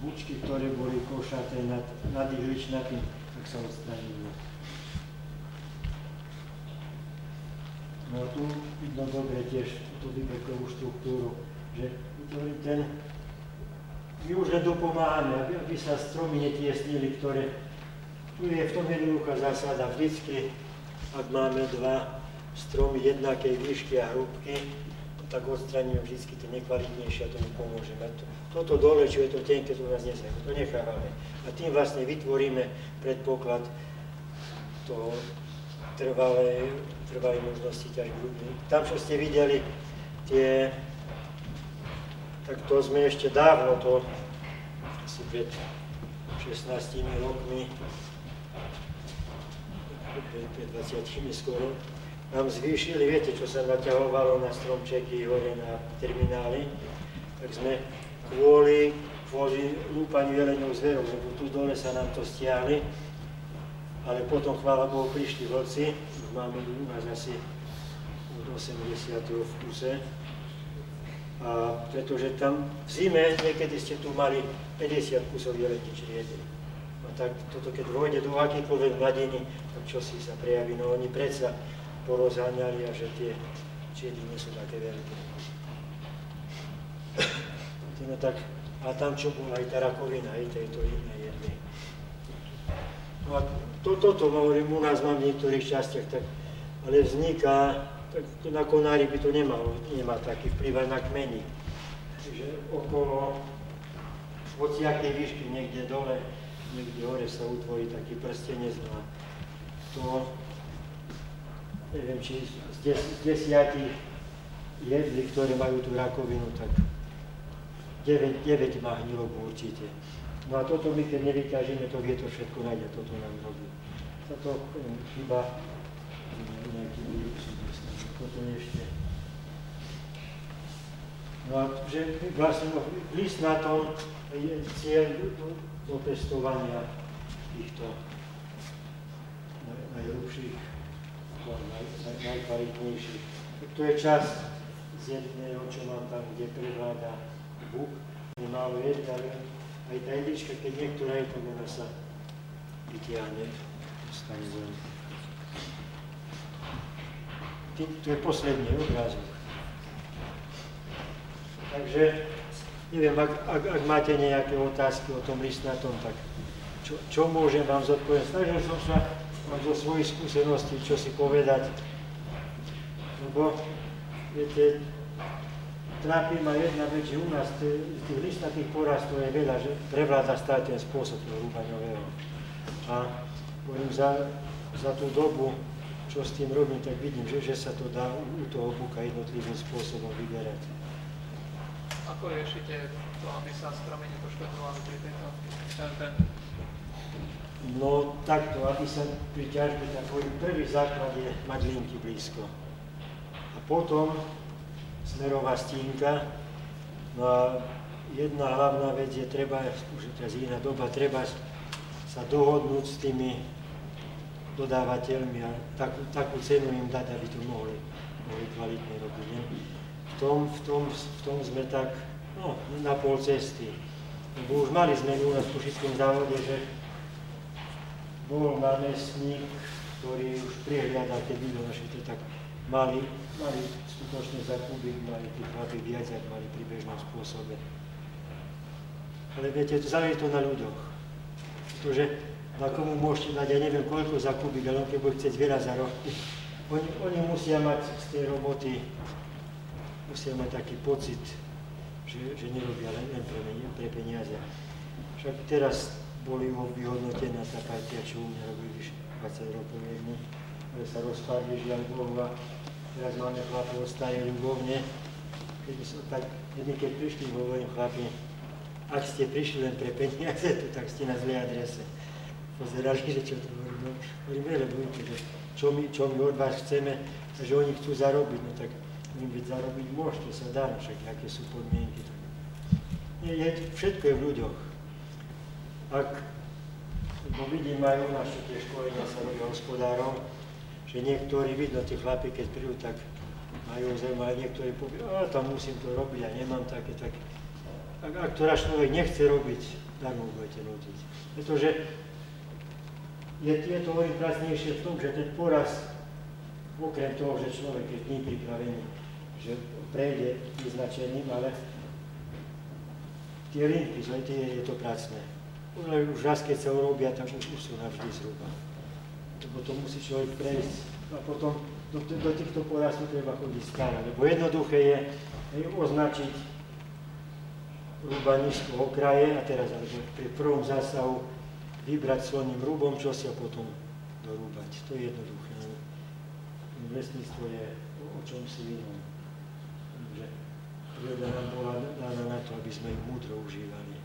bučky, ktoré boli košaté nad, nad ihličnatým, tak sa odstranili. No tu vidno dobre tiež tú výbekovú štruktúru, že ten, my už len dopomáhame, aby, aby sa stromy netiesnili, ktoré, tu je v tom jednoduchá zásada, vždycky, ak máme dva stromy jednakej výšky a hrúbky, tak odstraníme vždy tie nekvalitnejšie a tomu pomôžeme. Toto dole, čo je to tenké, to nás nesajú, to nechávame. A tým vlastne vytvoríme predpoklad toho trvalej, trvalej možnosti ťažby Tam, čo ste videli, tie, tak to sme ešte dávno, to asi pred 16 rokmi, pred 20 skoro, nám zvýšili, viete, čo sa naťahovalo na stromčeky hore na terminály, tak sme kvôli, kvôli lúpaniu jeleňov zverov, lebo tu dole sa nám to stiahli, ale potom, chvála Bohu, prišli vlci, máme u nás asi od 80. v kuse, a pretože tam v zime niekedy ste tu mali 50 kusov jelení čriedy. No tak toto keď vôjde do akýkoľvek mladiny, tak čo si sa prejaví, no oni predsa porozháňali a že tie čiedy nie sú také veľké. No tak, a tam čo bola aj tá rakovina, aj tejto inej jednej. No a to, toto hovorím, u nás mám v niektorých častiach, tak, ale vzniká tak na konári by to nemalo, nemá taký vplyv na kmeni. Čiže okolo hociakej výšky niekde dole, niekde hore sa utvorí taký prstenec a to, neviem, či z, des, z desiatich jedli, ktoré majú tú rakovinu, tak 9, 9 má hnilobu určite. No a toto my, keď nevyťažíme, to vie to všetko nájde, toto nám robí. Toto chyba nejaký vírus potom ešte. No a že vlastne list na tom je cieľ do pestovania týchto najhrubších, naj, najkvalitnejších. To je čas z jedného, čo mám tam, kde prevláda Búk, je málo jedť, ale aj tá jedlička, keď niektorá je, tak ona sa vytiahne, stane von to je posledný obrázok. Takže neviem, ak, ak, ak máte nejaké otázky o tom listnatom, tak čo, čo môžem vám zodpovedať? Snažil som sa vám zo svojich skúseností čo si povedať, lebo viete, trápi ma jedna vec, že u nás z tých listnatých porastov je veľa, že prevláda stále ten spôsob toho rúbaňového. A poviem, za, za tú dobu čo s tým robím, tak vidím, že, že sa to dá u toho buka jednotlivým spôsobom vyberať. Ako riešite to, aby sa stromy nepoškodovali pri tejto ťažbe? No takto, aby sa pri ťažbe, tak hovorím, prvý základ je mať linky blízko. A potom smerová stínka. No a jedna hlavná vec je, treba, už je teraz iná doba, treba sa dohodnúť s tými dodávateľmi a takú, takú cenu im dať, aby to mohli, mohli kvalitne robiť. Ne? V, tom, v, tom, v tom sme tak no, na pol cesty. Lebo už mali sme u nás v Pušickom závode, že bol námestník, ktorý už prihliadal tie naše, to tak mali, mali skutočne za kubík, mali tí chlapi viac, ako mali pri bežnom spôsobe. Ale viete, záleží to na ľuďoch. Pretože na komu môžete dať, ja neviem koľko za kubík, ale on keď bude chcieť veľa za rok. Oni, oni musia mať z tej roboty, musia mať taký pocit, že, že nerobia len, len pre, pre peniaze. Však teraz boli vyhodnotená tá partia, čo u mňa robili vyše 20 rokov jednu, ale sa rozpadli, žiaľ Bohu, teraz máme chlapov od starej ľubovne. Keď som tak, keď prišli, hovorím chlapi, ak ste prišli len pre peniaze, to tak ste na zlej adrese pozerali, že čo to hovorím. No, hovorím, lebo že čo my, čo my od vás chceme, že oni chcú zarobiť, no tak im veď zarobiť môžete, sa dá, no však aké sú podmienky. Nie, je, všetko je v ľuďoch. Ak, bo vidím aj u nás, tie školenia sa robia hospodárom, že niektorí, vidno, tí chlapi, keď prídu, tak majú zem, ale niektorí povie, a tam musím to robiť a nemám také, tak ak, ak to človek nechce robiť, darmo budete nutiť. Pretože je, je to hovorím krásnejšie v tom, že ten poraz, okrem toho, že človek je dní pripravený, že prejde vyznačením, ale tie linky, tie je to pracné. Už raz, keď sa urobia, tak už, už sú navždy zhruba. Lebo to musí človek prejsť a potom do, do týchto porazov treba chodiť stále, lebo jednoduché je, je označiť rúbanisko okraje a teraz alebo pri prvom zásahu vybrať svojím rúbom čosi a potom dorúbať. To je jednoduché. Lesníctvo je o čom si inom. Príroda nám bola dána na to, aby sme ich múdro užívali.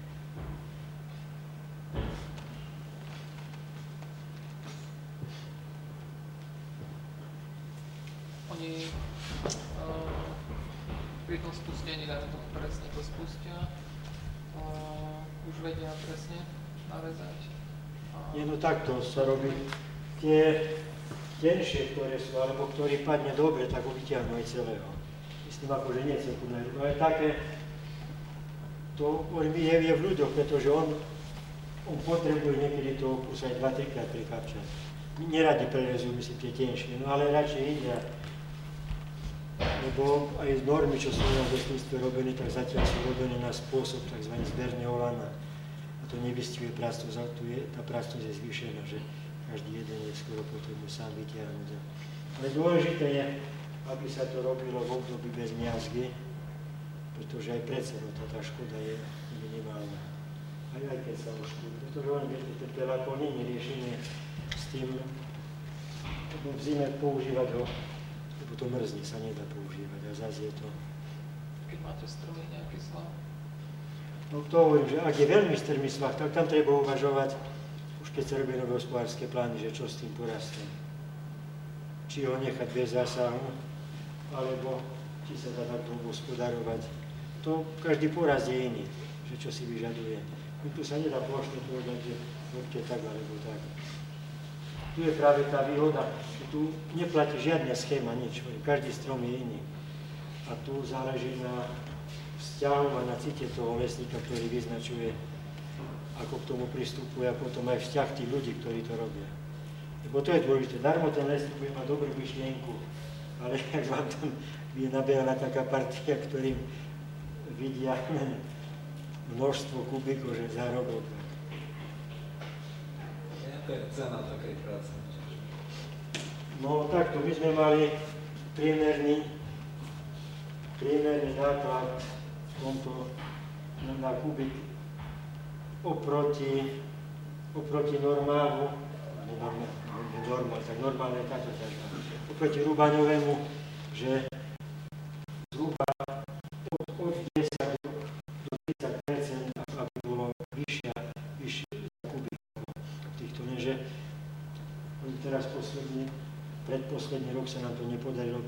Oni uh, pri tom spustení, dajme tomu presne to spustia, uh, už vedia presne narezať nie, no takto sa robí. Tie tenšie, ktoré sú, alebo ktorý padne dobre, tak ho aj celého. Z tým akože nie celkom najlepšie, ale také, to on je, je v ľuďoch, pretože on, on potrebuje niekedy to opúsať 2-3 krát prekapčať. Neradi prelezú, myslím, tie tenšie, no ale radšej ide. Lebo aj normy, čo sú na vesníctve robené, tak zatiaľ sú robené na spôsob tzv. zberného lana. A to nevystihuje práctvo, tu je, tá práctvo je zvýšená, že každý jeden je skoro potrebný sám vytiahnuť. Ale dôležité je, aby sa to robilo v období bez miazgy, pretože aj predsa no, tá, škoda je minimálna. Aj, aj keď sa oškodí. Pretože oni, viete, ten pelakón nie je riešenie s tým, v zime používať ho, to mrzne, sa nedá používať a zase je to... Keď máte stromy nejaký slav? No to hovorím, že ak je veľmi strmý svah, tak tam treba uvažovať, už keď sa robí nové hospodárske plány, že čo s tým porastie. Či ho nechať bez zásahu, alebo či sa dá takto hospodárovať. To každý poraz je iný, že čo si vyžaduje. My tu sa nedá plošne povedať, že robte tak alebo tak. Tu je práve tá výhoda, tu neplatí žiadna schéma, nič. Každý strom je iný. A tu záleží na vzťahu a na cite toho lesníka, ktorý vyznačuje, ako k tomu pristupuje a potom aj vzťah tých ľudí, ktorí to robia. Lebo to je dôležité. Darmo ten lesník bude mať dobrú myšlienku, ale ak vám tam je nabehaná taká partia, ktorým vidia množstvo kubíkov, že za rok Jaká je cena takej práce? No takto, my sme mali priemerný, priemerný náklad v tomto na, kubik oproti, oproti normálu, normál, normál, tak normálne je táto oproti Rubaňovému, že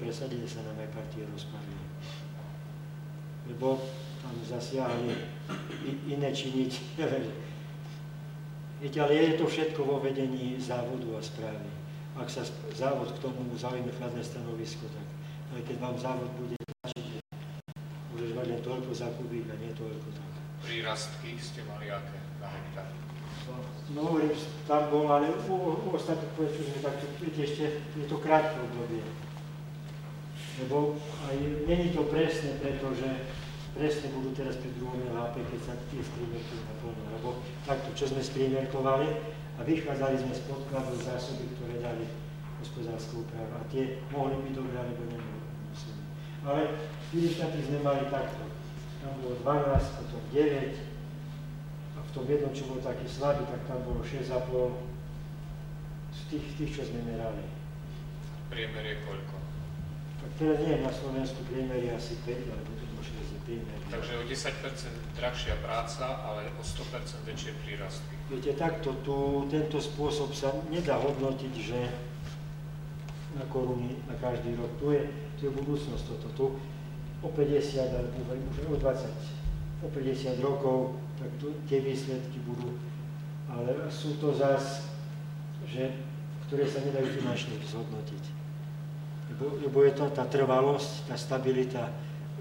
presadiť, sa nám aj partie rozpadli. Lebo tam zasiahli iné činiť. Viete, ale je to všetko vo vedení závodu a správy. Ak sa závod k tomu zaujíme chladné stanovisko, tak aj keď vám závod bude tlačiť, že môžeš mať len toľko za kubík a nie toľko tak. Prírastky ste mali aké na hektár? No hovorím, tam bol, ale u, u ostatných povedzme, tak viete, ešte je to krátke obdobie. Lebo aj není to presné, pretože presne budú teraz pri druhom LHP, keď sa tie sprímerky naplňujú. Lebo takto, čo sme sprímerkovali a vychádzali sme z podkladov zásoby, ktoré dali hospodárskú úpravu. A tie mohli byť dobré, alebo nemohli. Ale štáty sme mali takto. Tam bolo 12, potom 9, a v tom jednom, čo bol taký slabý, tak tam bolo 6,5 z tých, tých, čo sme merali. Priemer je koľko? Teraz nie, na Slovensku priemer je asi 5, alebo Takže o 10% drahšia práca, ale o 100% väčšie prírastky. Viete, takto tu, tento spôsob sa nedá hodnotiť, že na koruny na každý rok. Tu je, tu je budúcnosť toto. Tu o 50 alebo už o 20, o 50 rokov, tak tu, tie výsledky budú. Ale sú to zás, že, ktoré sa nedajú finančne zhodnotiť. Lebo, je to tá trvalosť, tá stabilita,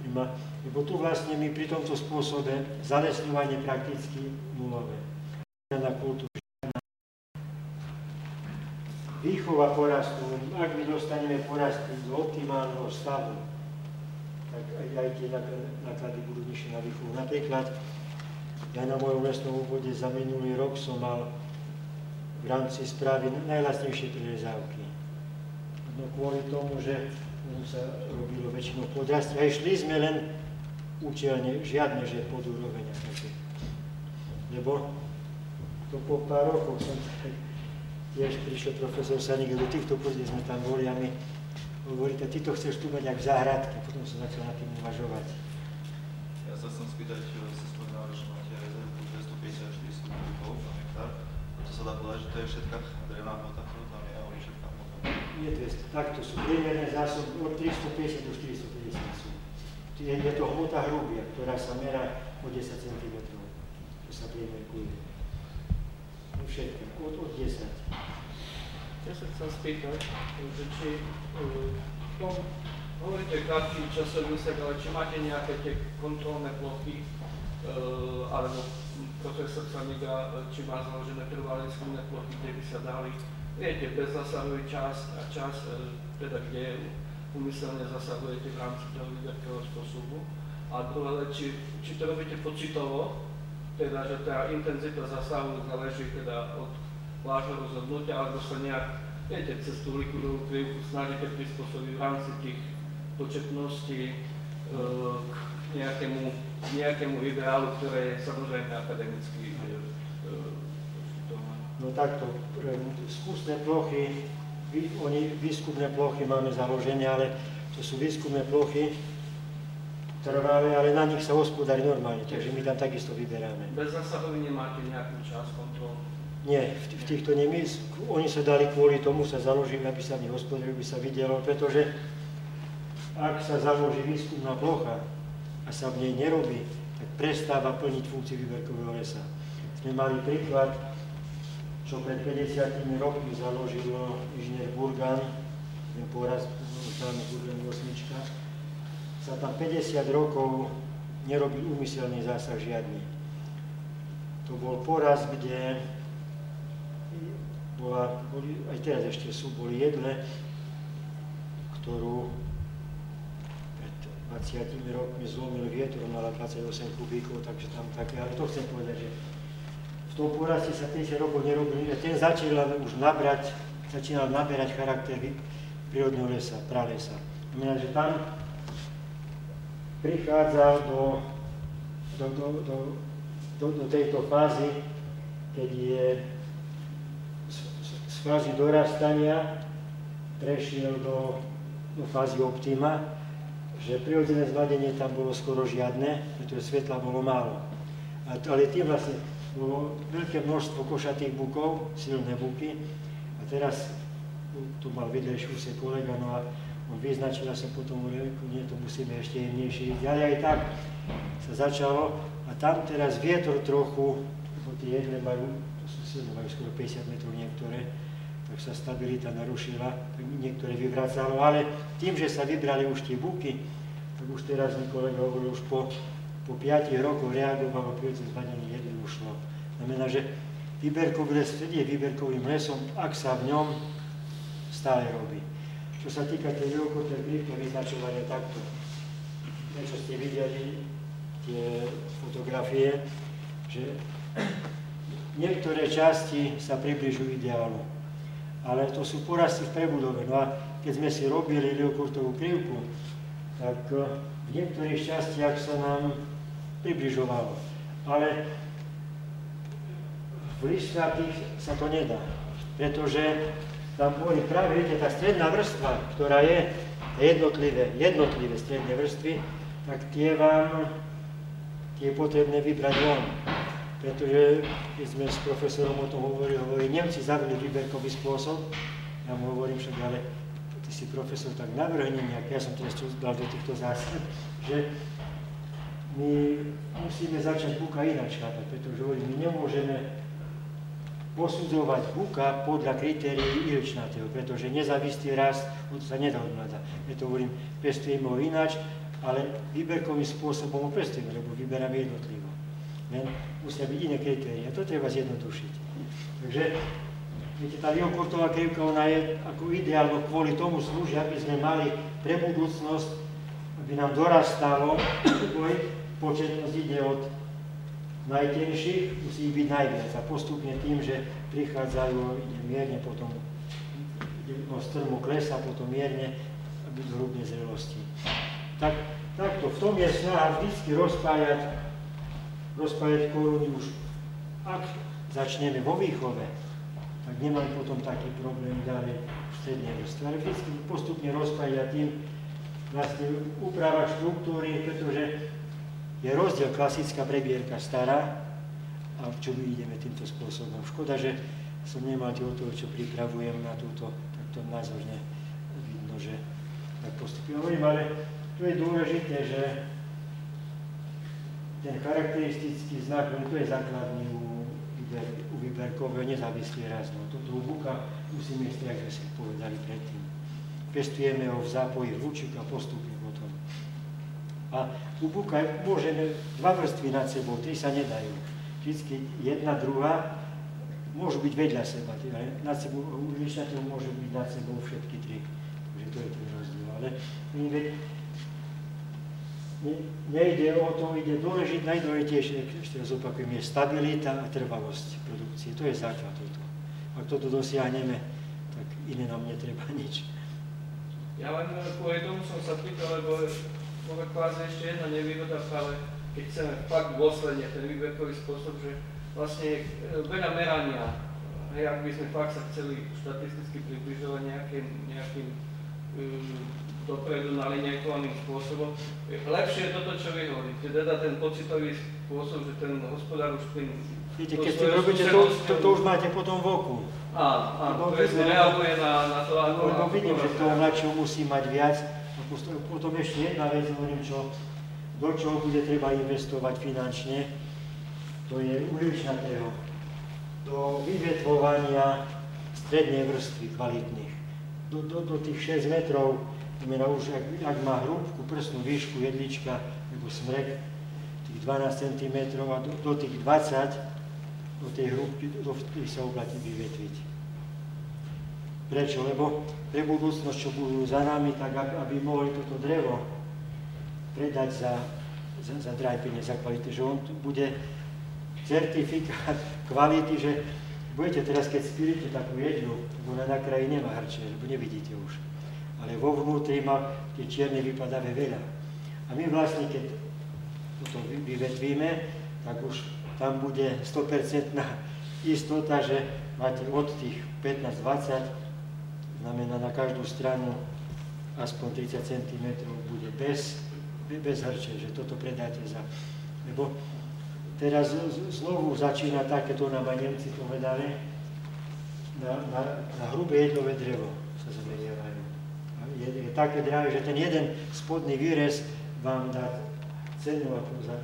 lebo tu vlastne my pri tomto spôsobe zalesňovanie prakticky nulové. Na kultúru. Výchova porastu, ak my dostaneme porasty do optimálneho stavu, tak aj, aj tie náklady budú nižšie na výchovu. Napríklad, ja na mojom lesnom úvode za minulý rok som mal v rámci správy najlastnejšie prerezávky. No kvôli tomu, že sa robilo väčšinou podrastie. Aj šli sme len účelne, žiadne, že pod úroveň. Lebo to po pár rokov som tiež prišiel profesor Sanik do týchto kde sme tam boli a my hovoríte, ty to chceš tu mať v záhradke, potom som začal nad tým uvažovať. Ja sa chcem spýtať, si spomínal, že máte rezervu 250 400 kubikov na hektár. To sa dá povedať, že to je všetká 500, takto sú priemerné zásoby od 350 do 450 sú. Je, je to hmota hrubia, ktorá sa merá o 10 cm, to sa priemerkuje. No všetko, od, od 10. Ja sa chcem spýtať, že či v tom hovoríte kratší časový úsek, ale či máte nejaké tie kontrolné plochy, eh, alebo profesor sa nedá, eh, či má založené trvalé skromné plochy, kde by sa dali viete, bezzasahový čas a čas, uh, teda kde umyselne zasahujete v rámci toho výberkového spôsobu. A druhé, či, či to robíte počítovo, teda, že tá intenzita zasahu záleží teda od vášho rozhodnutia, alebo sa nejak, viete, cez tú likudovú krivku snažíte prispôsobiť v rámci tých početností e, k nejakému, nejakému ideálu, ktoré je samozrejme akademicky e, e, No takto, skúsne plochy, oni výskumné plochy máme založené, ale to sú výskumné plochy, trvalé, ale na nich sa hospodári normálne, takže my tam takisto vyberáme. Bez zásahový nemáte nejakú časť kontrol? Nie, v, týchto nimi, oni sa dali kvôli tomu, sa založili, aby sa v nich hospodárili, aby sa videlo, pretože ak sa založí výskumná plocha a sa v nej nerobí, tak prestáva plniť funkciu výberkového lesa. Sme mali príklad, čo pred 50 rokmi založil inžinier Burgan, ten poraz, známy Burgan 8, sa tam 50 rokov nerobil úmyselný zásah žiadny. To bol poraz, kde bola, boli, aj teraz ešte sú, boli jedle, ktorú pred 20 rokmi zlomil vietor, mala 28 kubíkov, takže tam také, ale to chcem povedať, že tom poraste sa 50 rokov nerobil, ten začal už nabrať, začínal naberať charakter prírodného lesa, pralesa. Znamená, že tam prichádza do, do, do, do, do, do tejto fázy, keď je fázy dorastania prešiel do, do fázy optima, že prirodzené zladenie tam bolo skoro žiadne, pretože svetla bolo málo. A, ale tým vlastne bolo veľké množstvo košatých bukov, silné buky. A teraz tu mal vedľajšiu úsek kolega, no a on vyznačil, ja som potom hovoril, nie, to musíme ešte jemnejšie ísť. Ale aj tak sa začalo a tam teraz vietor trochu, lebo tie jedle majú, to sú silné, majú skoro 50 metrov niektoré, tak sa stabilita narušila, tak niektoré vyvracalo, ale tým, že sa vybrali už tie buky, tak už teraz mi kolega hovoril, už po, po 5 rokoch reagovalo prirodzené zvanenie jedli ušlo. Znamená, že výberkový les vtedy je výberkovým lesom, ak sa v ňom stále robí. Čo sa týka tej veľkotnej krivky vyznačovania takto, niečo ste videli, tie fotografie, že niektoré časti sa približujú ideálu ale to sú porasty v prebudove. No a keď sme si robili Leokurtovú krivku, tak v niektorých častiach sa nám približovalo. Ale v listnatých sa to nedá, pretože tam boli práve, viete, tá stredná vrstva, ktorá je jednotlivé, jednotlivé stredné vrstvy, tak tie vám, tie je potrebné vybrať von. Pretože keď sme s profesorom o tom hovorili, hovorí, Nemci zavili výberkový spôsob, ja mu hovorím však, ale ty si profesor, tak navrhni nejak, ja som teraz čo dal do týchto zásad, že my musíme začať buka ináč chápať, pretože my nemôžeme posudzovať buka podľa kritérií ilčnatého, pretože nezávislý rast sa nedá odmladať. Preto hovorím, pestujeme ho ináč, ale výberkovým spôsobom ho pestujeme, lebo vyberáme jednotlivo. Len musia byť iné kritéria. To treba zjednodušiť. Takže, viete, tá Liokurtová krivka, ona je ako ideálno kvôli tomu slúži, aby sme mali pre budúcnosť, aby nám dorastalo, početnosť ide od najtenších, musí byť najviac. A postupne tým, že prichádzajú, ide mierne, potom no, strmo klesa, potom mierne, aby do hrubnej zrelosti. Tak, takto, v tom je snaha vždy rozpájať rozpájať koruny už, ak začneme vo výchove, tak nemáme potom taký problém ďalej v strednej vrstve. Ale vždy postupne rozpájať tým vlastne úprava štruktúry, pretože je rozdiel klasická prebierka stará a čo my ideme týmto spôsobom. Škoda, že som nemal od toho, čo pripravujem na túto, tak to názorne vidno, že tak postupne hovorím, ale tu je dôležité, že ten charakteristický znak, to je základný u, výber, u výberkového nezávislý raz. No, toto buka musíme jak sme si povedali predtým. pestujeme ho v zápoji hlučík a postupne. A u buka môžeme dva vrstvy nad sebou, tri sa nedajú. Vždycky jedna, druhá môžu byť vedľa seba. Teda nad sebou, u môžu byť nad sebou všetky tri. Takže to je ten rozdiel. Ale ne, nejde o to, ide dôležité, najdôležitejšie, ešte raz opakujem, je stabilita a trvalosť produkcie. To je základ toto. Ak toto dosiahneme, tak iné nám netreba nič. Ja len kvôli tomu som sa pýtal, lebo máme kvázi ešte jedna nevýhoda ale keď chceme fakt dôsledne ten výberkový spôsob, že vlastne e, veľa merania, hej, ak by sme fakt sa chceli štatisticky približovať nejakým, nejakým um, dopredu naliňajkovaným spôsobom. Lepšie je toto, čo vy hovoríte, teda ten pocitový spôsob, že ten hospodár už tým... Viete, keď si robíte to, to, to už máte potom v oku. Áno, áno, presne reaguje na, na to, ako... Lebo vidím, že toho mladšieho musí mať viac. Potom ešte jedna vec, hovorím, čo, do čoho bude treba investovať finančne, to je uličnatého, do vyvetvovania strednej vrstvy kvalitných. Do, do, do tých 6 metrov znamená už, ak, ak má hrúbku, prstnú výšku jedlička, alebo smrek, tých 12 cm a do, do tých 20, do tej hrúbky, do tých sa oplatí vyvetviť. Prečo? Lebo pre budúcnosť, čo budú za nami, tak aby, mohli toto drevo predať za, za, za drajpenie, za kvality, že on bude certifikát kvality, že budete teraz, keď spíriete takú jedlu, ona na kraji nemá hrče, lebo nevidíte už ale vo vnútri má tie čierne vypadavé veľa. A my vlastne, keď toto vyvetvíme, tak už tam bude 100% istota, že máte od tých 15-20, znamená na každú stranu aspoň 30 cm bude bez, bez hrče, že toto predáte za... Lebo teraz znovu začína takéto nám aj Nemci povedali, na, na, na hrubé jedlové drevo sa zameriavajú je, je také drahé, že ten jeden spodný výrez vám dá cenu za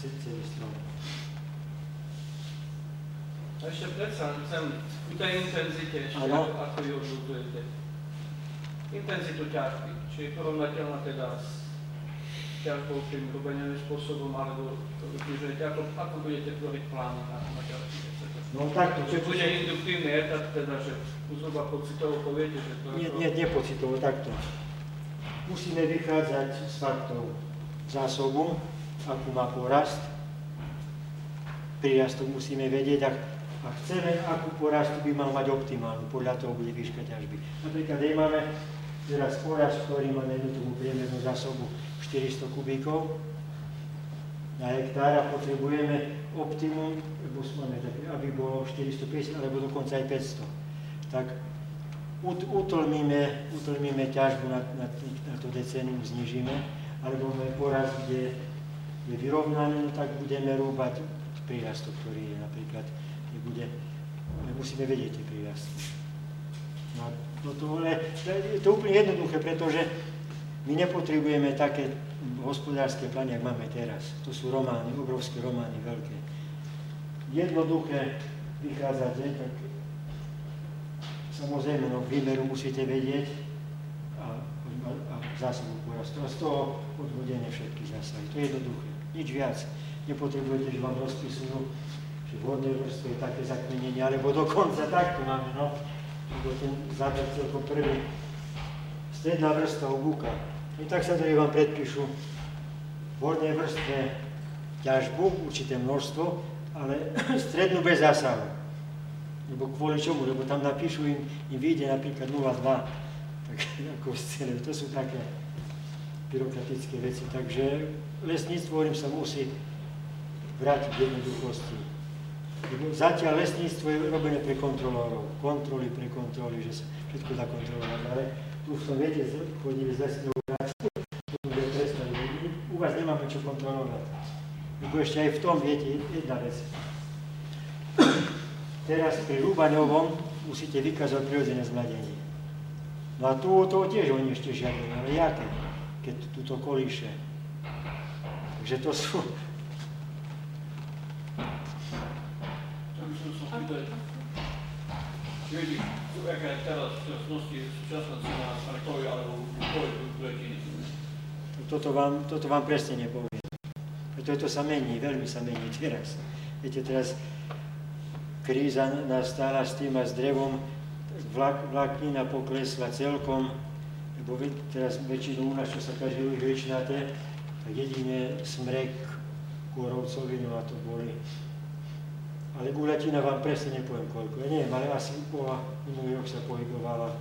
celý strom. Ešte predsa chcem u tej intenzite ešte, ano. ako ju odbudzujete. Intenzitu ťažby, či je porovnateľná teda s ťažbou tým rubeneným spôsobom, alebo využijete, ako, ako budete tvoriť plány na, na ďalšie No takto. Čiže bude induktívny etap, teda, že zhruba pocitovo poviete, že to... Nie, nie, nie pocitovo, takto. Musíme vychádzať z faktov zásobu, akú má porast. Prírastok musíme vedieť, ak, a chceme, akú porastu by mal mať optimálnu, podľa toho bude výška ťažby. Napríklad, aj máme teraz porast, ktorý má jednu priemernú zásobu 400 kubíkov, na hektára potrebujeme optimum, aby bolo 450 alebo dokonca aj 500. Tak utlmíme, utlmíme ťažbu na, na, na to decenium, znižíme, alebo máme poraz, kde je vyrovnaný, no tak budeme rúbať prírastok, ktorý je napríklad, nebude, musíme vedieť tie prírastky. No, no to, je to úplne jednoduché, pretože my nepotrebujeme také hospodárske plány, ak máme teraz. To sú romány, obrovské romány, veľké. Jednoduché vychádzať, tak samozrejme, no výmeru musíte vedieť a, a, a zásobu porastu. A z toho odvodenie všetky zásahy. To je jednoduché, nič viac. Nepotrebujete, že vám rozpisujú, v vrstve je také zakmenenie, alebo dokonca takto máme, no. Lebo ten záber celkom prvý. Stredná vrstva obuka, i tak sa tady vám predpíšu v hornej vrstve ťažbu, určité množstvo, ale strednú bez zásahu. Lebo kvôli čomu? Lebo tam napíšu im, im vyjde napríklad 0,2. Tak ako scéne, to sú také byrokratické veci. Takže lesníctvo, hovorím, sa musí vrátiť jednoduchosti. Zatiaľ lesníctvo je robené pre kontrolórov. Kontroly pre kontroly, že sa všetko dá kontrolovať. Ale tu v tom, viete, chodili z lesného u vás nemáme čo kontrolovať. Lebo ešte aj v tom, viete, jedna vec. Teraz pri Rúbaňovom musíte vykázať prirodzené zmladenie. No a tu to tiež oni ešte žiadne, ale jaké, keď túto kolíše. Takže to sú... Či viete, aká je teraz v súčasnosti cena parkovi alebo bukovej letiny? Toto vám, toto vám presne nepoviem. Pretože to sa mení, veľmi sa mení teraz. Viete, teraz kríza nastala s tým a s drevom, vlak, vláknina poklesla celkom, lebo teraz väčšinu u nás, čo sa každý vyčnáte, tak jedine smrek, korovcovinu a to boli. Ale guľatina vám presne nepoviem koľko. Ja neviem, ale asi bola, minulý rok sa pohybovala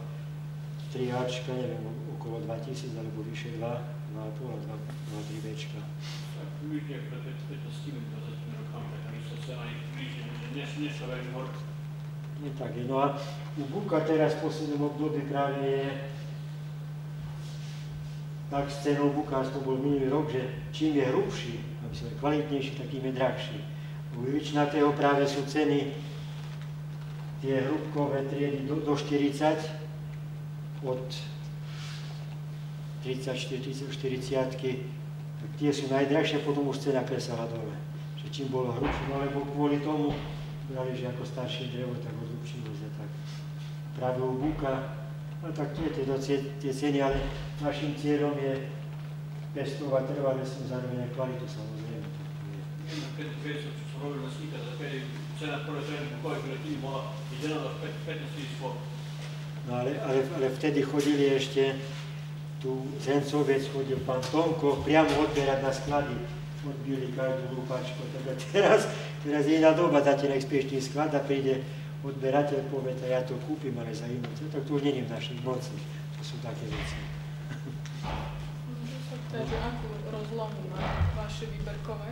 3 Ačka, neviem, okolo 2000 alebo vyše 2, 2,5 a 2, 2 3 Bčka. Tak s tými 20 rokami taká istá cena blížne, že dnes, sa veľmi horko. Nie tak je. No a u Buka teraz v poslednom období práve je tak s cenou Buka, to bol minulý rok, že čím je hrubší, aby som je kvalitnejší, tak tým je drahší. U Vyvičnatého práve sú ceny tie hrubkové triedy do, do 40, od 34, 40, 40 tak tie sú najdrahšie, potom už cena klesala dole. Že čím bolo hrubšie, no lebo kvôli tomu brali, že ako staršie drevo, tak ho sa tak. Práve u buka, no tak je teda tie, ceny, ale našim cieľom je pestovať trvalé som zároveň aj kvalitu samozrejme. Robil lesníka, tak keď cena prvej ceny bukovej letiny bola 11 až 15 tisíc po. No ale, ale, ale vtedy chodili ešte, tu Zencovec chodil pán Tomko priamo odberať na sklady. Odbili každú lupačku. Teda teraz, teraz je iná doba, dáte na expedičný sklad a príde odberateľ, povie, "Tak ja to kúpim, ale za inú cenu. Tak to už není v našich moci. To sú také veci. Môžem sa pýtať, že akú rozlohu má vaše výberkové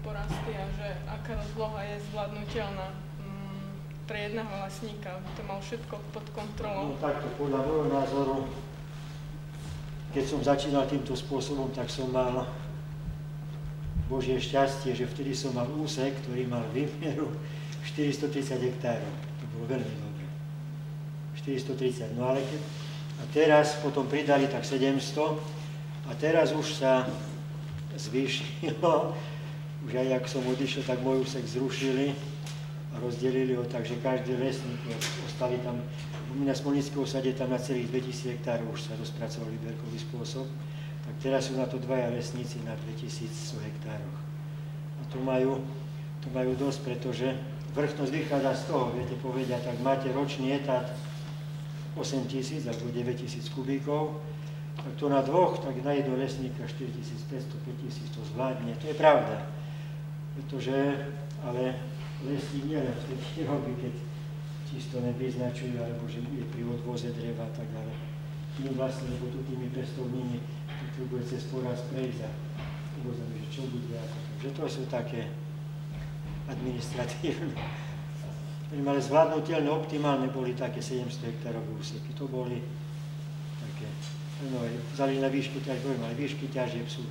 porasty a že aká rozloha je zvládnutelná mm, pre jedného lesníka, aby to mal všetko pod No kontrolou. takto, podľa môjho názoru, keď som začínal týmto spôsobom, tak som mal Božie šťastie, že vtedy som mal úsek, ktorý mal výmeru 430 hektárov. To bolo veľmi dobré. 430. No ale keď, a teraz potom pridali tak 700 a teraz už sa zvýšilo, už aj ak som odišiel, tak môj úsek zrušili a rozdelili ho tak, že každý lesník, ostali tam, na Smolnického osade tam na celých 2000 hektárov už sa rozpracoval výberkový spôsob, tak teraz sú na to dvaja lesníci na 2100 hektároch. A to majú, to majú dosť, pretože vrchnosť vychádza z toho, viete povedať, tak máte ročný etát 8 tisíc alebo 9 tisíc kubíkov, tak to na dvoch, tak na jedno lesníka 4500, 5000 to zvládne. To je pravda. Pretože, ale lesník nielen vtedy robí, keď čisto nevyznačuje, alebo že je pri odvoze dreva, tak ale tým vlastne, lebo tu tými pestovnými potrebuje cez poraz prejsť a uvozíme, že čo bude ako. Takže to sú také administratívne. Ale zvládnutelné, optimálne boli také 700 hektárové úseky. To boli také, no, vzali na výšky ťaž, poviem, ale výšky ťažieb sú.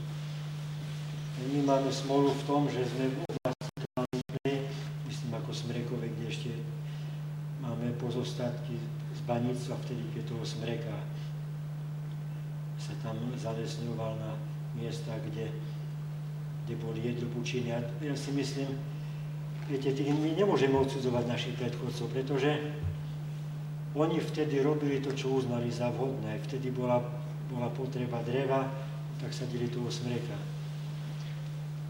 My máme smolu v tom, že sme v Kalnej, myslím ako Smrekove, kde ešte máme pozostatky z baníctva, vtedy, keď toho Smreka sa tam zalesňoval na miesta, kde, kde boli jedlobučiny. A ja si myslím, viete, tých my nemôžeme odsudzovať našich predchodcov, pretože oni vtedy robili to, čo uznali za vhodné. Vtedy bola, bola potreba dreva, tak sadili toho smreka.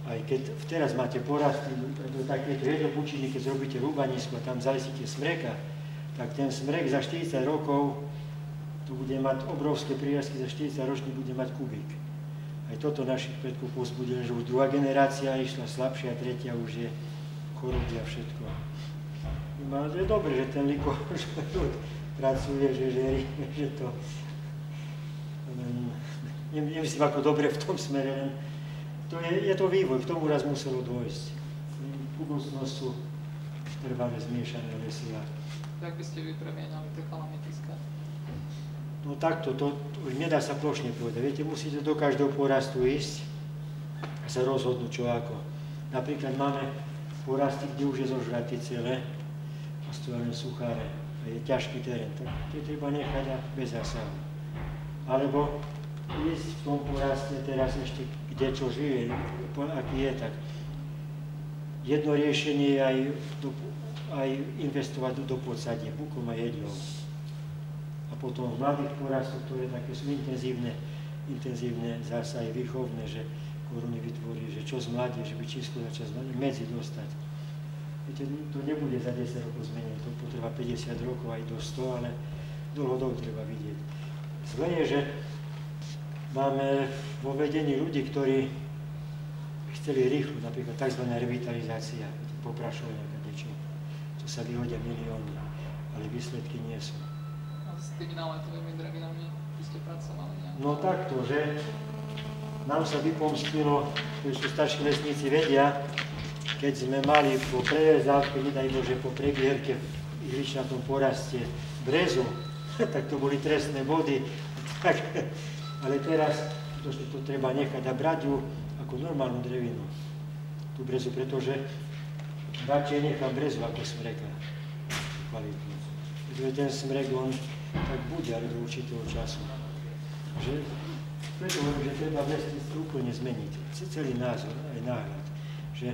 Aj keď teraz máte porasty do takéto jedlobučiny, keď zrobíte rúbanisko a tam zalesíte smreka, tak ten smrek za 40 rokov tu bude mať obrovské prírastky, za 40 ročný bude mať kubík. Aj toto našich predkov pozbudilo, že už druhá generácia išla slabšia, tretia už je choroby a všetko. No, ale je dobre, že ten likor pracuje, že žerí, že to... Len, nemyslím ako dobre v tom smere, len to je, je to vývoj, k tomu raz muselo dôjsť. Budúcnosť sú trvalé zmiešané lesy a Jak by ste vy premienali tie kalamitiska? No takto, to, to už nedá sa plošne povedať. Viete, musíte do každého porastu ísť a sa rozhodnúť, čo ako. Napríklad máme porasty, kde už je zožratý celé a stojí len sucháre. A je ťažký terén, tak tie treba nechať a bez zasahu. Alebo ísť v tom poraste teraz ešte, kde čo žije, aký je, tak jedno riešenie je aj do, aj investovať do podsadia, bukom a jedlom. A potom v mladých porastoch, ktoré také sú intenzívne, intenzívne zásahy výchovné, že koruny vytvorí, že čo z mladí, že by čisto začať medzi dostať. Viete, to nebude za 10 rokov zmenené, to potreba 50 rokov aj do 100, ale dlhodobo treba vidieť. Zle je, že máme vo vedení ľudí, ktorí chceli rýchlo, napríklad tzv. revitalizácia, poprašovania, niečo, to sa vyhodia milióny, ale výsledky nie sú. A s tými náletovými draginami by ste pracovali nejak? No takto, že nám sa vypomstilo, ktorí sú starší lesníci vedia, keď sme mali po prerezávke, nedaj Bože, po prebierke v ihličnatom poraste brezu, tak to boli trestné body. Tak, ale teraz to, to treba nechať a brať ju ako normálnu drevinu, tú brezu, pretože radšej nechám brezu ako smreka kvalitnú. Pretože ten smrek, on tak bude, ale do určitého času. Že preto hovorím, že treba v lesníctve úplne zmeniť celý názor, aj náhľad. Že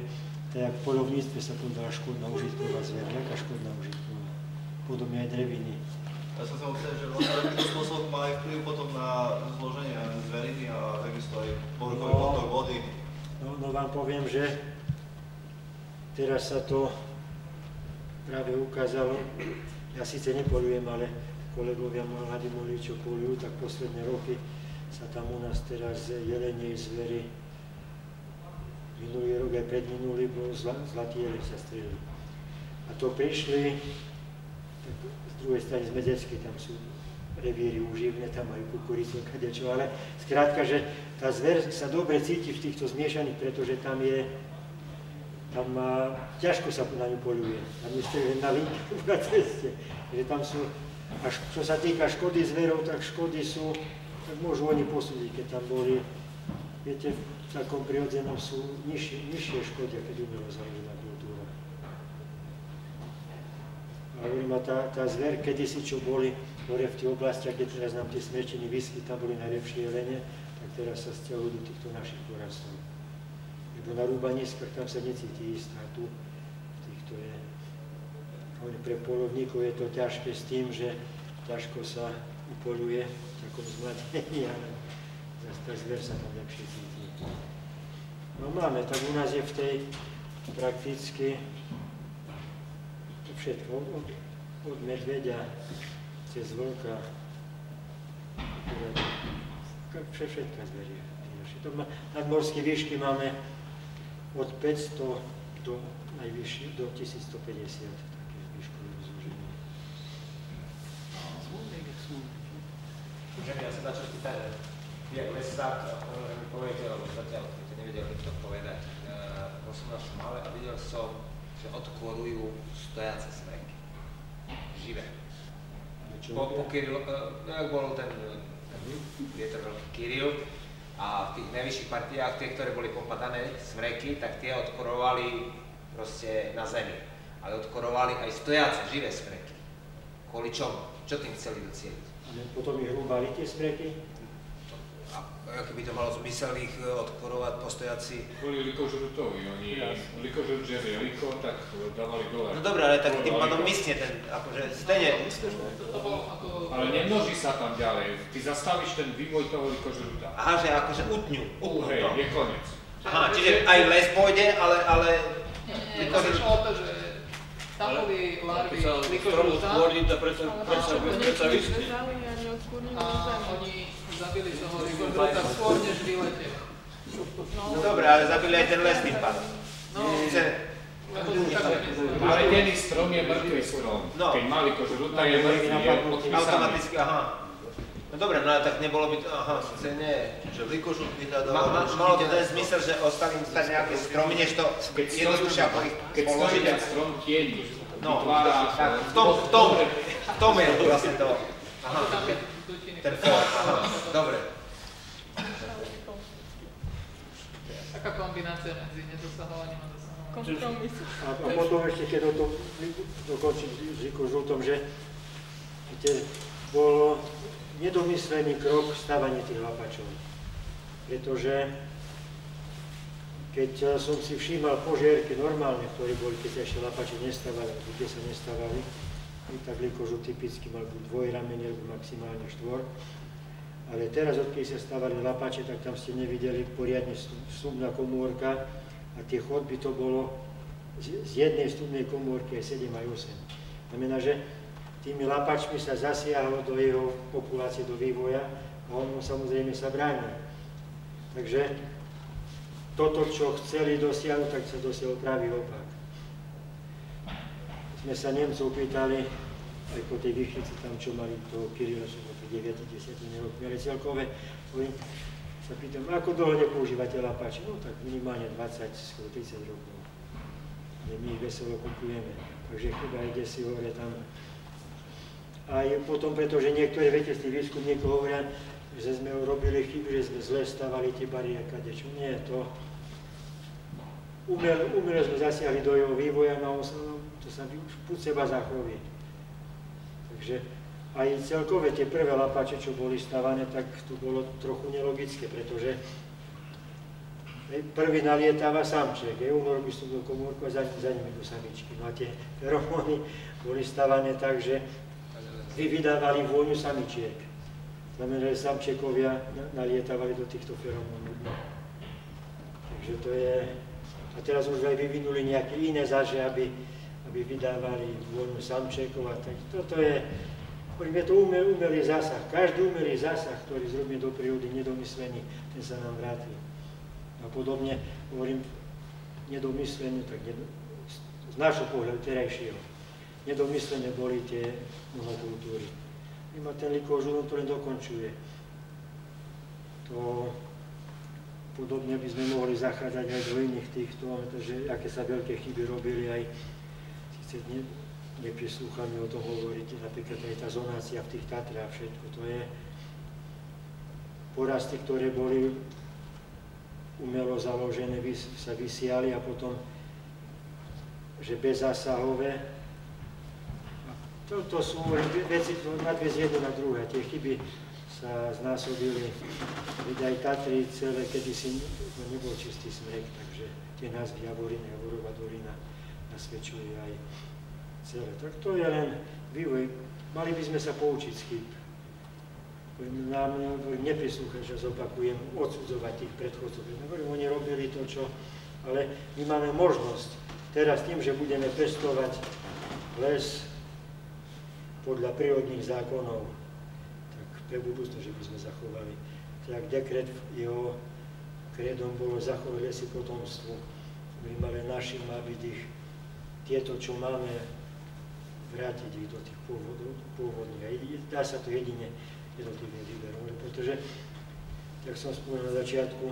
tak v polovníctve sa povedala škodná užitková zver, jaká škodná užitková? Podobne aj dreviny. Ja som sa chcel, že vlastne spôsobom má aj vplyv potom na zloženie zveriny a takisto aj povrchový No. potok vody. No, no vám poviem, že teraz sa to práve ukázalo. Ja síce nepolujem, ale kolegovia mladí mohli, čo polujú, tak posledné roky sa tam u nás teraz jelenej zvery minulý rok aj predminulý bol zla, zlatý jelek sa strelil. A to prišli, tak druhej strany z Medeckej, tam sú revíry uživné, tam majú kukuricu, kadečo, ale skrátka, že tá zver sa dobre cíti v týchto zmiešaných, pretože tam je, tam má, ťažko sa na ňu poluje, tam je na linku na ceste, že tam sú, a čo sa týka škody zverov, tak škody sú, tak môžu oni posúdiť, keď tam boli, viete, v takom prirodzenom sú nižšie, nižšie škody, keď umelo založená A hovorím, a tá, tá zver, kedysi, čo boli hore v tých oblastiach, kde teraz nám tie smrečiny whisky, tam boli najlepšie jelene, tak teraz sa stiahujú do týchto našich porastov. Lebo na rúbaniskách tam sa necíti istá, tu týchto je. Hovorím, pre polovníkov je to ťažké s tým, že ťažko sa upoluje v takom zmladení, ale zase tá zver sa tam lepšie cíti. No máme, tak u nás je v tej prakticky všetko, od, od medveďa cez vlka, teda, ka- vše, všetká zverie. To má, nadmorské výšky máme od 500 do najvyššie, do 1150, také výškové rozloženie. Môžem ja sa začať pýtať, ako lesák, že mi zatiaľ to nevedel nikto povedať. Bol som na Šumale a videl som, že odkorujú stojace smreky. Živé. Po, po? Kiril, eh, no jak bol ten, ten vietor veľký Kiril, a v tých najvyšších partiách, tie, ktoré boli popadané smreky, tak tie odkorovali proste na zemi. Ale odkorovali aj stojace, živé smreky. Kvôli čomu? Čo tým chceli docieliť? Potom ich rúbali tie smreky, A aký by to malo zmysel ich e, odporovať postojaci? Boli likožrutovi, oni likožrut žerie liko, tak dávali dole. No dobré, ale tak tým pádom mysne ten, akože bolo ako... Ale nemnoží sa tam ďalej. Ty zastavíš ten vývoj toho likožruta. aha, že akože utňu, utňu hej, je koniec. Aha, čiže aj les pôjde, ale, ale Nie, nie, nie, o to, že boli larvy likožruta to predsa, Ale predsa, držali a a oni zabili toho likožruta skôr, než vyletel. no dobré, ale zabili aj ten les tým pádom. No, nemyslím. Naredený strom je mŕtvý strom. No. Keď má likožruta je mŕtvý, je podpísaný. automaticky, aha. No dobre, no ale tak nebolo by to, aha, sice nie. Čiže likožut Ma, vyhľadáva... ma, malo to ten zmysel, že ostali stať nejaké stromy, než to jednoduchšie ako ich Keď stojí ten strom tieni, No, vytvára... v tom, v tom, v tom je vlastne to. Aha, Fór, aha, dobre. Taká kombinácia medzi nedosahovaním a dosahovaním. Kompromis. A, a potom ešte, keď o tom dokončím s žutom, že viete, bol nedomyslený krok stavanie tých lapačov. Pretože keď som si všímal požiarky normálne, ktoré boli, keď sa ešte lapače nestávali, kde sa nestávali, i tak likožu typicky mal buď dvojramenie, alebo maximálne štvor. Ale teraz, odkedy sa stávali lapače, tak tam ste nevideli poriadne stupná komórka a tie chodby to bolo z jednej stupnej komórky aj 7 aj 8. Znamená, že tými lapačmi sa zasiahlo do jeho populácie, do vývoja a on samozrejme sa bránil. Takže toto, čo chceli dosiahnuť, tak sa dosiahol pravý opak. Sme sa Nemcov pýtali, aj po tej výchnici tam, čo mali toho Kirila, čo bolo 9-10 rokmi, ale celkové, hovorím, sa pýtam, ako dlho nepoužívate lapače? No tak minimálne 20, skoro 30 rokov. Ale my veselo kupujeme, takže chyba ide si hore tam. Aj potom, pretože niektoré, viete, z tých výskumníkov hovoria, že sme robili chyby, že sme zle stavali tie bariéry, kadečo. Nie, to umel, umelo sme zasiahli do jeho vývoja, no to sa púd seba zachoví. Takže aj celkové tie prvé lapače, čo boli stavané, tak to bolo trochu nelogické, pretože prvý nalietáva samček, je umrel by som do komórku a za, za ním idú samičky. No a tie feromóny boli stavané tak, že vy vydávali vôňu samičiek. Znamená, že samčekovia nalietávali do týchto feromónov. No. Takže to je... A teraz už aj vyvinuli nejaké iné zaže, aby, aby vydávali vôňu samčekov a tak. Toto je... Hovorím, je to umel, umelý zásah. Každý umelý zásah, ktorý zrobíme do prírody nedomyslený, ten sa nám vráti. A podobne, hovorím, nedomyslený, tak nedo, z nášho pohľadu terajšieho. Nedomyslené boli tie monokultúry. Ima ten likožúr, on to len dokončuje. To podobne by sme mohli zachádzať aj do iných týchto, že aké sa veľké chyby robili aj, síce ne, neprislúchame o tom hovoriť, napríklad aj tá zonácia v tých Tatrách, všetko to je porasty, ktoré boli umelo založené, sa vysiali a potom, že bezzásahové, toto sú veci, nadviez jedno na druhé. Tie chyby sa znásobili. Veď aj Tatry celé, kedysi to nebol čistý smrek, takže tie názvy Javorina, Javorová dolina nasvedčujú aj celé. Tak to je len vývoj. Mali by sme sa poučiť z chyb. Nám neprislúcha, že zopakujem, odsudzovať tých predchodcov. Nehovorím, oni robili to, čo... Ale my máme možnosť teraz tým, že budeme pestovať les, podľa prírodných zákonov, tak pre budúcnosť, že by sme zachovali. Tak dekret jeho kredom bolo zachovať lesy potomstvu. My ale našim má byť ich tieto, čo máme, vrátiť ich do tých pôvodných. A dá sa to jedine jednotlivým výberom, pretože, tak som spomínal na začiatku,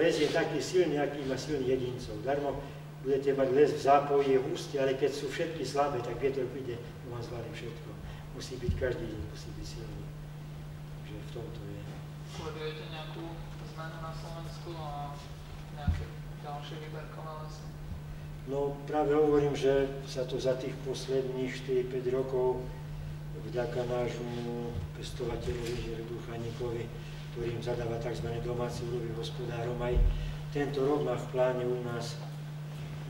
les je taký silný, aký má silných jedincov. Darmo budete mať les v zápoji, je hustý, ale keď sú všetky slabé, tak vietor príde a vám zvali všetko. Musí byť každý deň, musí byť silný. Takže v tomto je. Sledujete nejakú zmenu na Slovensku a nejaké ďalšie výberkové lesy? No práve hovorím, že sa to za tých posledných 4-5 rokov vďaka nášmu pestovateľovi Žeredu Chanikovi, ktorým zadáva tzv. domáci úrovy hospodárom, aj tento rok má v pláne u nás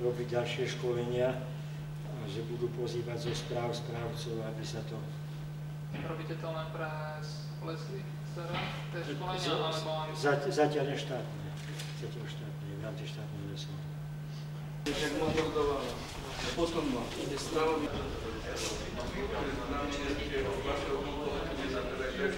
robiť ďalšie školenia a že budú pozývať zo správ správcov, aby sa to... Robíte to len pre lesy, ktoré školenia, alebo. Zatiaľ je štátne. Zatiaľ štátne, v rámci štátnych lesov. Jak